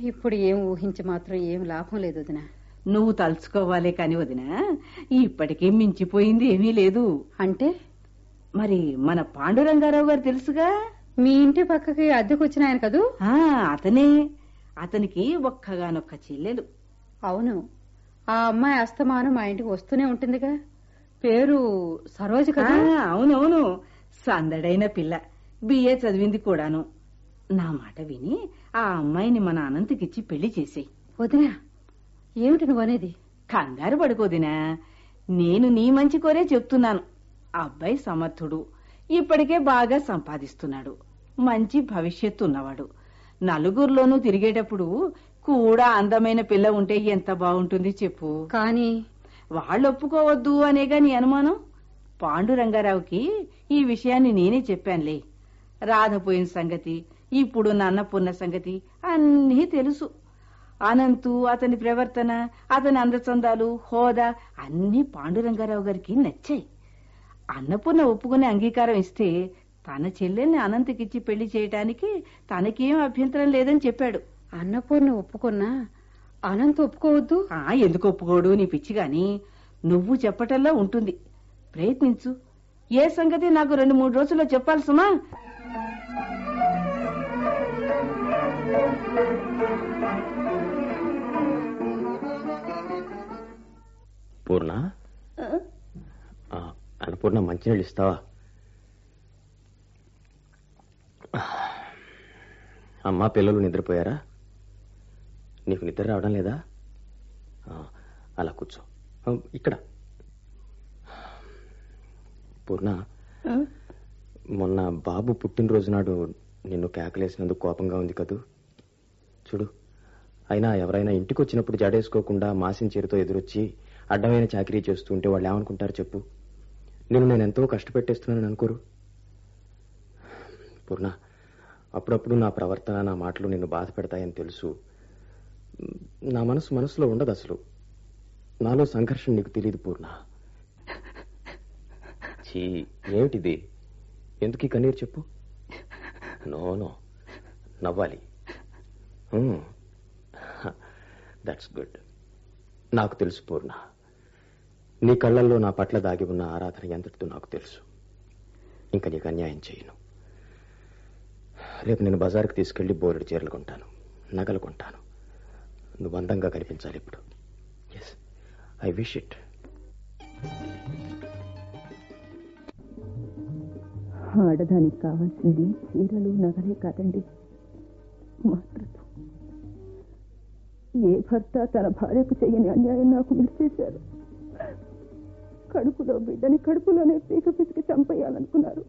ఇప్పుడు ఏం ఊహించి మాత్రం ఏం లాభం లేదు వదినా. నువ్వు తలుచుకోవాలే కాని వదినా ఇప్పటికే మించిపోయింది ఏమీ లేదు. అంటే? మరి మన పాండురంగారావు గారు తెలుసుగా? మీ ఇంటి పక్కకి అద్దెకొచ్చిన ఆయన కదూ? అతనే. అతనికి ఒక్కగానొక్క చెల్లెలు. అవును. ఆ అమ్మాయి అస్తమానం మా ఇంటికి వస్తూనే ఉంటుందిగా. పేరు సరోజ కదా? అవునవును. సందడైన పిల్ల. బిఏ చదివింది కూడాను. నా మాట విని ఆ అమ్మాయిని మన అనంతకిచ్చి పెళ్ళి చేసేయి. వదినా ఏమిటి నువ్వనేది కంగారు పడుకోదినా నేను నీ మంచి కోరే చెప్తున్నాను. అబ్బాయి సమర్థుడు. ఇప్పటికే బాగా సంపాదిస్తున్నాడు. మంచి భవిష్యత్తు ఉన్నవాడు. నలుగురిలోనూ తిరిగేటప్పుడు కూడా అందమైన పిల్ల ఉంటే ఎంత బాగుంటుంది చెప్పు. కానీ? వాళ్ళు ఒప్పుకోవద్దు అనేగా నీ అనుమానం? పాండురంగారావుకి ఈ విషయాన్ని నేనే చెప్పానులే. రాధపోయిన సంగతి ఇప్పుడు నన్నపున్న సంగతి అన్నీ తెలుసు. అనంతు అతని ప్రవర్తన అతని అందచందాలు హోదా అన్నీ పాండురంగారావు గారికి నచ్చాయి. అన్నపూర్ణ ఒప్పుకునే అంగీకారం ఇస్తే తన చెల్లెల్ని అనంతకిచ్చి పెళ్ళి చేయటానికి తనకేం అభ్యంతరం లేదని చెప్పాడు. అన్నపూర్ణ ఒప్పుకున్నా? అనంత ఒప్పుకోవద్దు? ఆ ఎందుకు ఒప్పుకోడు నీ పిచ్చి గాని నువ్వు చెప్పటంలో ఉంటుంది. ప్రయత్నించు. ఏ సంగతి నాకు రెండు మూడు రోజుల్లో చెప్పాలి సుమా? పూర్ణ అన్నపూర్ణ మంచినీళ్ళు ఇస్తావా? అమ్మా పిల్లలు నిద్రపోయారా? నీకు నిద్ర రావడం లేదా? అలా కూర్చో. ఇక్కడ. పూర్ణ మొన్న బాబు పుట్టినరోజు నాడు నిన్ను కేకలేసినందుకు కోపంగా ఉంది కదూ? చూడు అయినా ఎవరైనా ఇంటికి వచ్చినప్పుడు జడేసుకోకుండా మాసిన చీరతో ఎదురొచ్చి అడ్డమైన చాకరీ చేస్తూ ఉంటే వాళ్ళు ఏమనుకుంటారు చెప్పు. నేను నేను ఎంతో కష్టపెట్టేస్తున్నానని అనుకోరు. పూర్ణ అప్పుడప్పుడు నా ప్రవర్తన నా మాటలు నిన్ను బాధ పెడతాయని తెలుసు. నా మనసు మనసులో ఉండదు అసలు. నాలో సంఘర్షణ నీకు తెలియదు పూర్ణ. ఛీ ఏమిటిది? ఎందుకు కన్నీరు చెప్పు? No no. నవ్వాలి. దట్స్ గుడ్ నాకు తెలుసు పూర్ణ. నీ కళ్ళల్లో నా పట్ల దాగి ఉన్న ఆరాధన ఎంతటితో నాకు తెలుసు. ఇంకా నీకు అన్యాయం చేయను. రేపు నేను బజార్కి తీసుకెళ్ళి బోరెడు చీరలు కొంటాను నగలు కొంటాను. నువ్వు అందంగా కనిపించాలి ఇప్పుడు. ఎస్ ఐ విష్ ఇట్ ఆడదానికి కావాల్సింది చీరలు నగలే కాదండి. మాతృత్వం ఏ భర్త తన భార్యకు చేయని అన్యాయం నాకు మీరు చేశారు కడుపులో బిడ్డని కడుపులోనే పీక పిసికి చంపేయాలనుకున్నారు.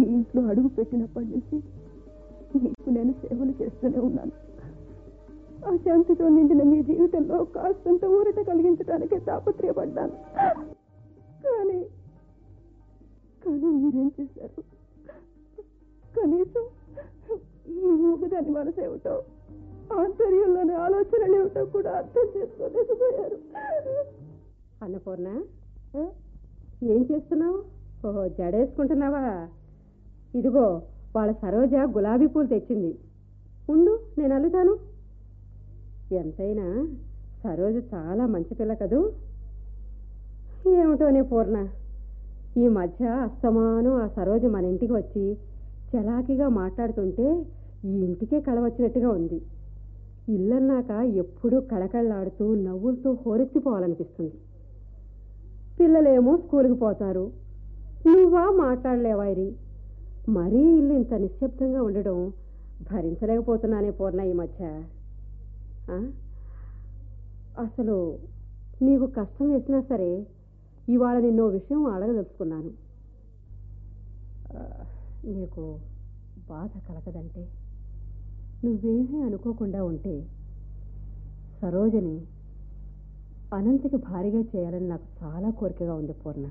ఈ ఇంట్లో అడుగు పెట్టినప్పటి నుంచి మీకు నేను సేవలు చేస్తూనే ఉన్నాను. అశాంతితో నిండిన మీ జీవితంలో కాస్తంత ఊరట కలిగించడానికే తాపత్రయపడ్డాను. కానీ కానీ మీరేం చేశారు? కనీసం ఈ మూగదాని మనసు ఏమిటో ఆంతర్యంలోని ఆలోచనలు ఏమిటో కూడా అర్థం చేసుకోలేకపోయారు. అన్నపూర్ణ? ఏం? చేస్తున్నావు? ఓహో జడేసుకుంటున్నావా? ఇదిగో వాళ్ళ సరోజ గులాబీ పూలు తెచ్చింది. ఉండు నేను అల్లుతాను. ఎంతైనా సరోజు చాలా మంచి పిల్ల కదూ? ఏమిటోనే పూర్ణ? ఈ మధ్య అస్తమానం ఆ సరోజు మన ఇంటికి వచ్చి చలాకీగా మాట్లాడుతుంటే ఈ ఇంటికే కళ వచ్చినట్టుగా ఉంది. ఇల్లన్నాక ఎప్పుడూ కళకళలాడుతూ నవ్వులతో హోరెత్తిపోవాలనిపిస్తుంది. పిల్లలేమో స్కూల్కి పోతారు. నువ్వా మాట్లాడలేవాయిరి. మరీ ఇల్లు ఇంత నిశ్శబ్దంగా ఉండడం భరించలేకపోతున్నానే పూర్ణ ఈ మధ్య. అసలు నీకు కష్టం వేసినా సరే ఇవాళ నిన్నో విషయం అడగదలుచుకున్నాను. నీకు బాధ కలగదంటే? నువ్వేమీ అనుకోకుండా ఉంటే సరోజని అనంతకి భారీగా చేయాలని నాకు చాలా కోరికగా ఉంది పూర్ణ.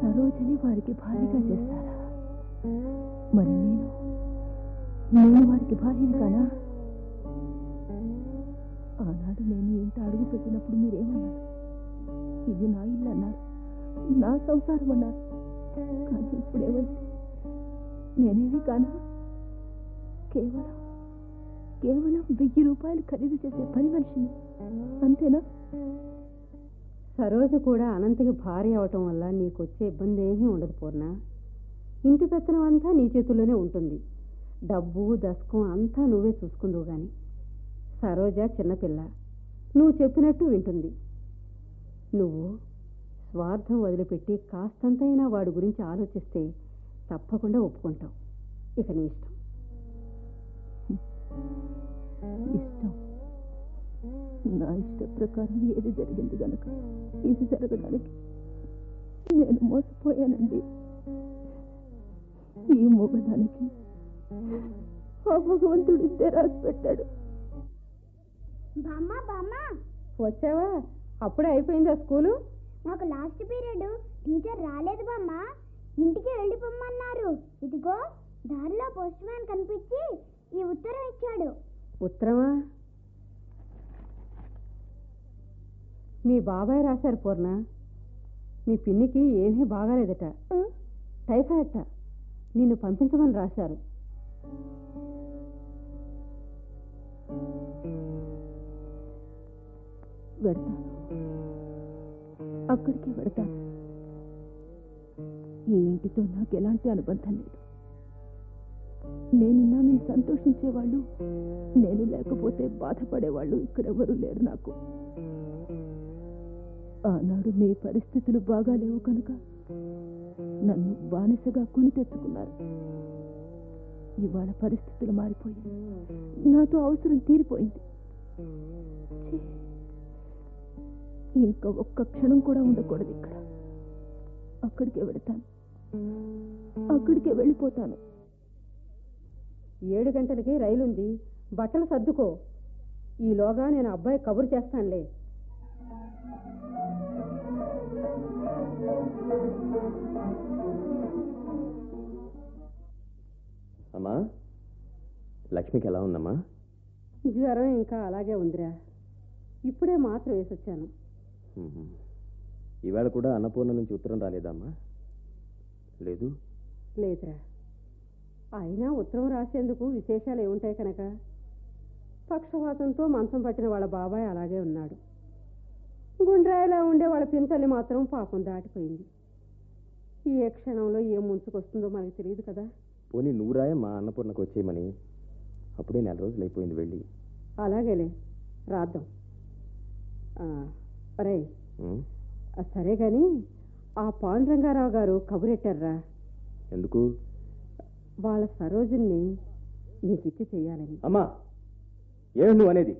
సరోజని వారికి భారీగా చేస్తారా? మరి నేను నేను వారికి భార్యను కానా? ఆనాడు నేను ఇంత అడుగు పెట్టినప్పుడు మీరేమన్నారు? ఇది నా ఇల్లు అన్నారు. నా సంసారం అన్నారు. కానీ ఇప్పుడేమైంది నేనేమి కానా? కేవలం కేవలం వెయ్యి రూపాయలు ఖరీదు చేసే పని మనిషిని. అంతేనా? సరోజ కూడా అనంతకి భార్య అవటం వల్ల నీకు వచ్చే ఇబ్బంది ఏమీ ఉండదు పూర్ణ. ఇంటి పెత్తనం అంతా నీ చేతుల్లోనే ఉంటుంది. డబ్బు దశకం అంతా నువ్వే చూసుకుందువు గాని. సరోజ చిన్నపిల్ల నువ్వు చెప్పినట్టు వింటుంది. నువ్వు స్వార్థం వదిలిపెట్టి కాస్తంతైనా వాడి గురించి ఆలోచిస్తే తప్పకుండా ఒప్పుకుంటావు. ఇక నీ ఇష్టం. ఇష్టం. నా ఇష్ట ప్రకారం ఏది జరిగింది గనక ఇది జరగడానికి నేను మోసపోయానండి. ఈ మూగదానికి ఆ భగవంతుడు ఇద్దే రాసి పెట్టాడు. బామ్మ బామ్మ. వచ్చావా? అప్పుడే అయిపోయిందా స్కూలు? మాకు లాస్ట్ పీరియడ్. టీచర్ రాలేదు బామ్మ. ఇంటికి వెళ్ళిపోమ్మన్నారు. ఇదిగో దారిలో పోస్ట్ మ్యాన్ కనిపించి ఈ ఉత్తరం ఇచ్చాడు. ఉత్తరమా? మీ బాబాయ్ రాశారు పూర్ణ. మీ పిన్నికి ఏమీ బాగాలేదట. టైఫాయిడ్ నిన్ను పంపించమని రాశారు. వెడతాను అక్కడికి వెడతాను ఈ ఇంటితో నాకు ఎలాంటి అనుబంధం లేదు. నేనున్నానని సంతోషించేవాళ్ళు నేను లేకపోతే బాధపడేవాళ్ళు ఇక్కడెవరూ లేరు నాకు. ఆనాడు మీ పరిస్థితులు బాగాలేవు కనుక నన్ను బానిసగా కొని తెచ్చుకున్నారు ఇవాళ పరిస్థితులు మారిపోయాయి. నాతో అవసరం తీరిపోయింది. ఇంకా ఒక్క క్షణం కూడా ఉండకూడదు ఇక్కడ. అక్కడికే వెళతాను. అక్కడికే వెళ్ళిపోతాను. ఏడు గంటలకి రైలు ఉంది బట్టలు సర్దుకో. ఈలోగా నేను అబ్బాయి కబురు చేస్తానులే. అమ్మా లక్ష్మికి ఎలా ఉందమ్మా? జ్వరం ఇంకా అలాగే ఉందిరా. ఇప్పుడే మాత్రం వేసొచ్చాను. ఈవేళ కూడా అన్నపూర్ణ నుంచి ఉత్తరం రాలేదమ్మా? లేదు? లేదురా. అయినా ఉత్తరం రాసేందుకు విశేషాలు ఏముంటాయి కనుక? పక్షవాతంతో మంచం పట్టిన వాళ్ళ బాబాయ్ అలాగే ఉన్నాడు. గుండ్రాయిలా ఉండే వాళ్ళ పింతల్లి మాత్రం పాపం దాటిపోయింది. ఏ క్షణంలో ఏం ముంచుకొస్తుందో మనకు తెలియదు కదా? పోనీ నువ్వురాయ మా అన్నపూర్ణకు వచ్చేయమని. అప్పుడే నెల రోజులు అయిపోయింది వెళ్ళి. అలాగేలే రాద్దాం. అరే. సరే గాని ఆ పాండురంగారావు గారు కబురెట్టారా ఎందుకు? వాళ్ళ సరోజుల్ని నీకిచ్చి చెయ్యాలని. అమ్మా ఏమి నువ్వు అనేది?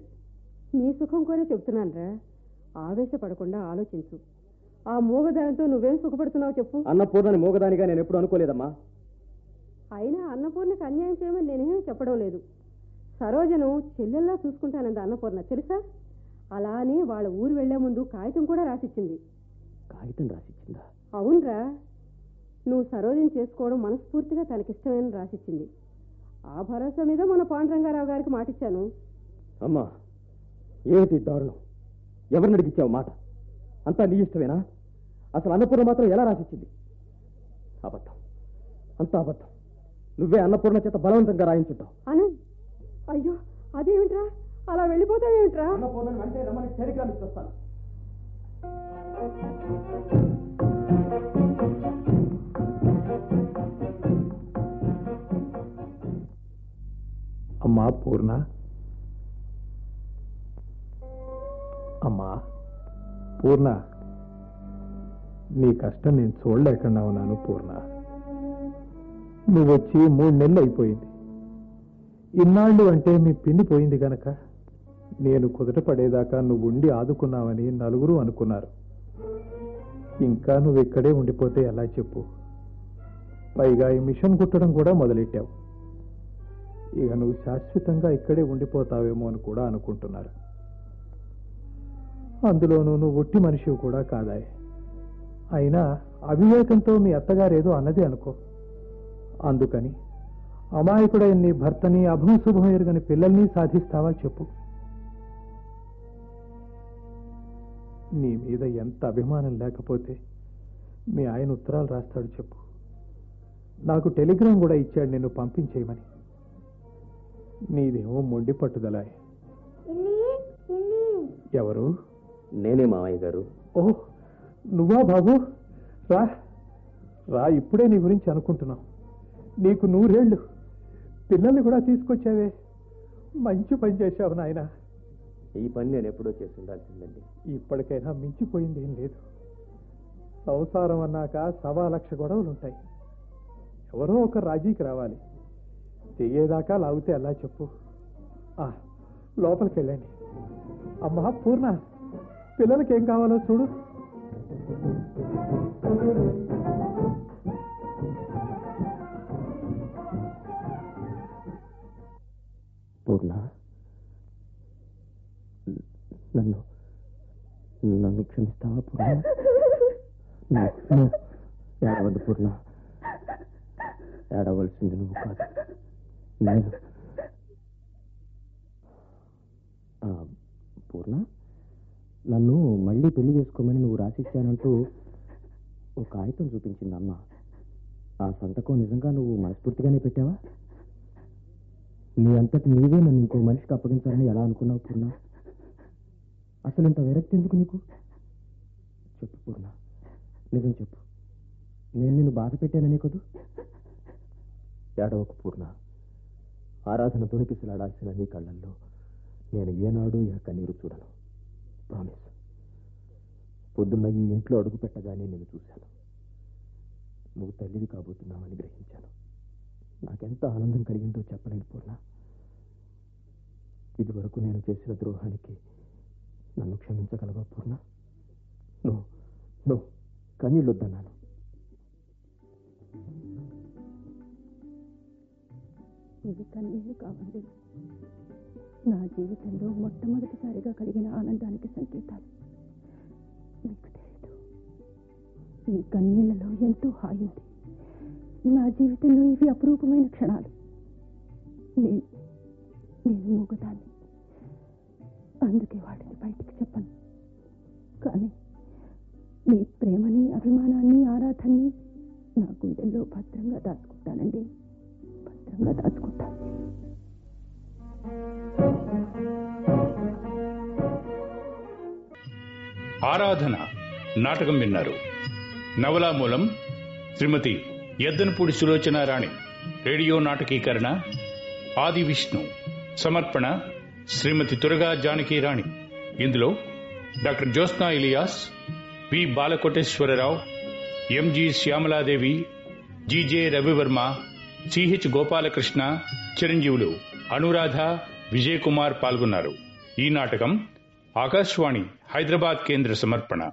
నీ సుఖం కోరే చెప్తున్నానురా. ఆవేశపడకుండా ఆలోచించు. ఆ మూగదానితో నువ్వేం సుఖపడుతున్నావు చెప్పు. అన్నపూర్ణని మోగదానిగా నేను ఎప్పుడు అనుకోలేదమ్మా. అయినా అన్నపూర్ణకి అన్యాయం చేయమని నేనేమీ చెప్పడం లేదు. సరోజను చెల్లెల్లా చూసుకుంటానంది అన్నపూర్ణ తెలుసా? అలా అని వాళ్ళ ఊరు వెళ్ళే ముందు కాగితం కూడా రాసిచ్చింది. కాగితం రాసిచ్చిందా? అవునరా. నువ్వు సరోజని చేసుకోవడం మనస్ఫూర్తిగా తనకిష్టమని రాసిచ్చింది. ఆ భరోసా మీద మన పాండురంగారావు గారికి మాటిచ్చాను. అమ్మా ఏమిటి దారుణం? ఎవరిని అడిగిచ్చావు మాట? అంతా నీ ఇష్టమేనా? అసలు అన్నపూర్ణ మాత్రం ఎలా రాసిచ్చింది? అబద్ధం. అంతా అబద్ధం. నువ్వే అన్నపూర్ణ చేత బలవంతంగా రాయించుంటావు. అను అయ్యో అదేమిట్రా? అలా వెళ్ళిపోతావేమిట్రా? అంటే రమ్మని టెలిగ్రామ్ అమ్మా పూర్ణ. అమ్మా పూర్ణ. నీ కష్టం నేను చూడలేకుండా ఉన్నాను పూర్ణ. నువ్వు వచ్చి మూడు నెలలు అయిపోయింది. ఇన్నాళ్ళు అంటే మీ పిన్ని పోయింది గనక. నేను కుదట పడేదాకా నువ్వు ఉండి ఆదుకున్నావని నలుగురు అనుకున్నారు. ఇంకా నువ్వు ఇక్కడే ఉండిపోతే ఎలా చెప్పు? పైగా ఈ మిషన్ కుట్టడం కూడా మొదలెట్టావు. ఇక నువ్వు శాశ్వతంగా ఇక్కడే ఉండిపోతావేమో అని కూడా అనుకుంటున్నారు. అందులోనూ నువ్వు ఒట్టి మనిషివి కూడా కాదాయి. అయినా అవివేకంతో మీ అత్తగారేదో అన్నది అనుకో. అందుకని అమాయకుడైన నీ భర్తని అభం ఎరుగని పిల్లల్ని సాధిస్తావా చెప్పు. నీ మీద ఎంత అభిమానం లేకపోతే మీ ఆయన ఉత్తరాలు రాస్తాడు చెప్పు. నాకు టెలిగ్రామ్ కూడా ఇచ్చాడు నిన్ను పంపించేయమని. నీదేమో మొండి పట్టుదలాయ్. ఇన్ని ఎవరు? నేనే మామయ్య గారు. ఓ నువ్వా బాబు? రా రా ఇప్పుడే నీ గురించి అనుకుంటున్నావు నీకు నూరేళ్ళు. పిల్లల్ని కూడా తీసుకొచ్చావే. మంచి పని చేశావు నాయన. ఈ పని నేను ఎప్పుడో చేసి ఉండాల్సిందండి. ఇప్పటికైనా మించిపోయింది ఏం లేదు. సంసారం అన్నాక సవా లక్ష గొడవలు ఉంటాయి ఎవరో ఒక రాజీకి రావాలి. చెయ్యేదాకా లాగితే ఎలా చెప్పు. లోపలికి వెళ్ళండి అమ్మా పూర్ణ పిల్లలకి ఏం కావాలో చూడు. పూర్ణ నన్ను నన్ను క్షమిస్తావా పూర్ణ? ఏడవద్దు పూర్ణ. ఏడవలసింది నువ్వు కాదు. పూర్ణ? నన్ను మళ్ళీ పెళ్ళి చేసుకోమని నువ్వు రాసిచ్చానంటూ ఒక కాగితం చూపించింది అమ్మ. ఆ సంతకం నిజంగా నువ్వు మనస్ఫూర్తిగానే పెట్టావా? నీ అంతటి నీవే నన్ను ఇంకో మనిషికి అప్పగించాలని ఎలా అనుకున్నావు పూర్ణ? అసలు ఇంత విరక్తి ఎందుకు నీకు? చెప్పు పూర్ణ. నిజం చెప్పు. నేను నిన్ను బాధ పెట్టాననే కదూ? ఏడవకు పూర్ణ. ఆరాధన తొణికిసలాడాల్సిన నీ కళ్ళల్లో నేను ఏనాడు ఇక కన్నీరు చూడను. ప్రామిస్ పొద్దున్న ఈ ఇంట్లో అడుగు పెట్టగానే నేను చూశాను. నువ్వు తల్లివి కాబోతున్నావని గ్రహించాను. నాకెంత ఆనందం కలిగిందో చెప్పలేను పూర్ణ. ఇదివరకు నేను చేసిన ద్రోహానికి నన్ను క్షమించగలవా పూర్ణ? నువ్వు నువ్వు కన్నీళ్ళు ఇది కన్నీరు కావాలి. కావండి నా జీవితంలో మొట్టమొదటిసారిగా కలిగిన ఆనందానికి సంకేతాలు. మీకు తెలియదు ఈ కన్నీళ్ళలో ఎంతో హాయి ఉంది. నా జీవితంలో ఇవి అపురూపమైన క్షణాలు. నేను నేను మూగదాన్ని. అందుకే వాటిని బయటికి చెప్పను. కానీ మీ ప్రేమని అభిమానాన్ని ఆరాధన్ని నా గుండెల్లో భద్రంగా దాచుకుంటానండి. భద్రంగా దాచుకుంటా ఆరాధన నాటకం విన్నారు. నవలా మూలం శ్రీమతి ఎద్దనపూడి సులోచన రాణి రేడియో నాటకీకరణ ఆది విష్ణు. సమర్పణ శ్రీమతి తురగా జానకి రాణి. ఇందులో doctor Jyotsna Ilyas P. Balakoteswararao MG Syamaladevi GJ Ravivarma CH Gopalakrishna చిరంజీవులు అనురాధ విజయ్ కుమార్ పాల్గొన్నారు. ఈ నాటకం ఆకాశవాణి హైదరాబాద్ కేంద్ర సమర్పణ.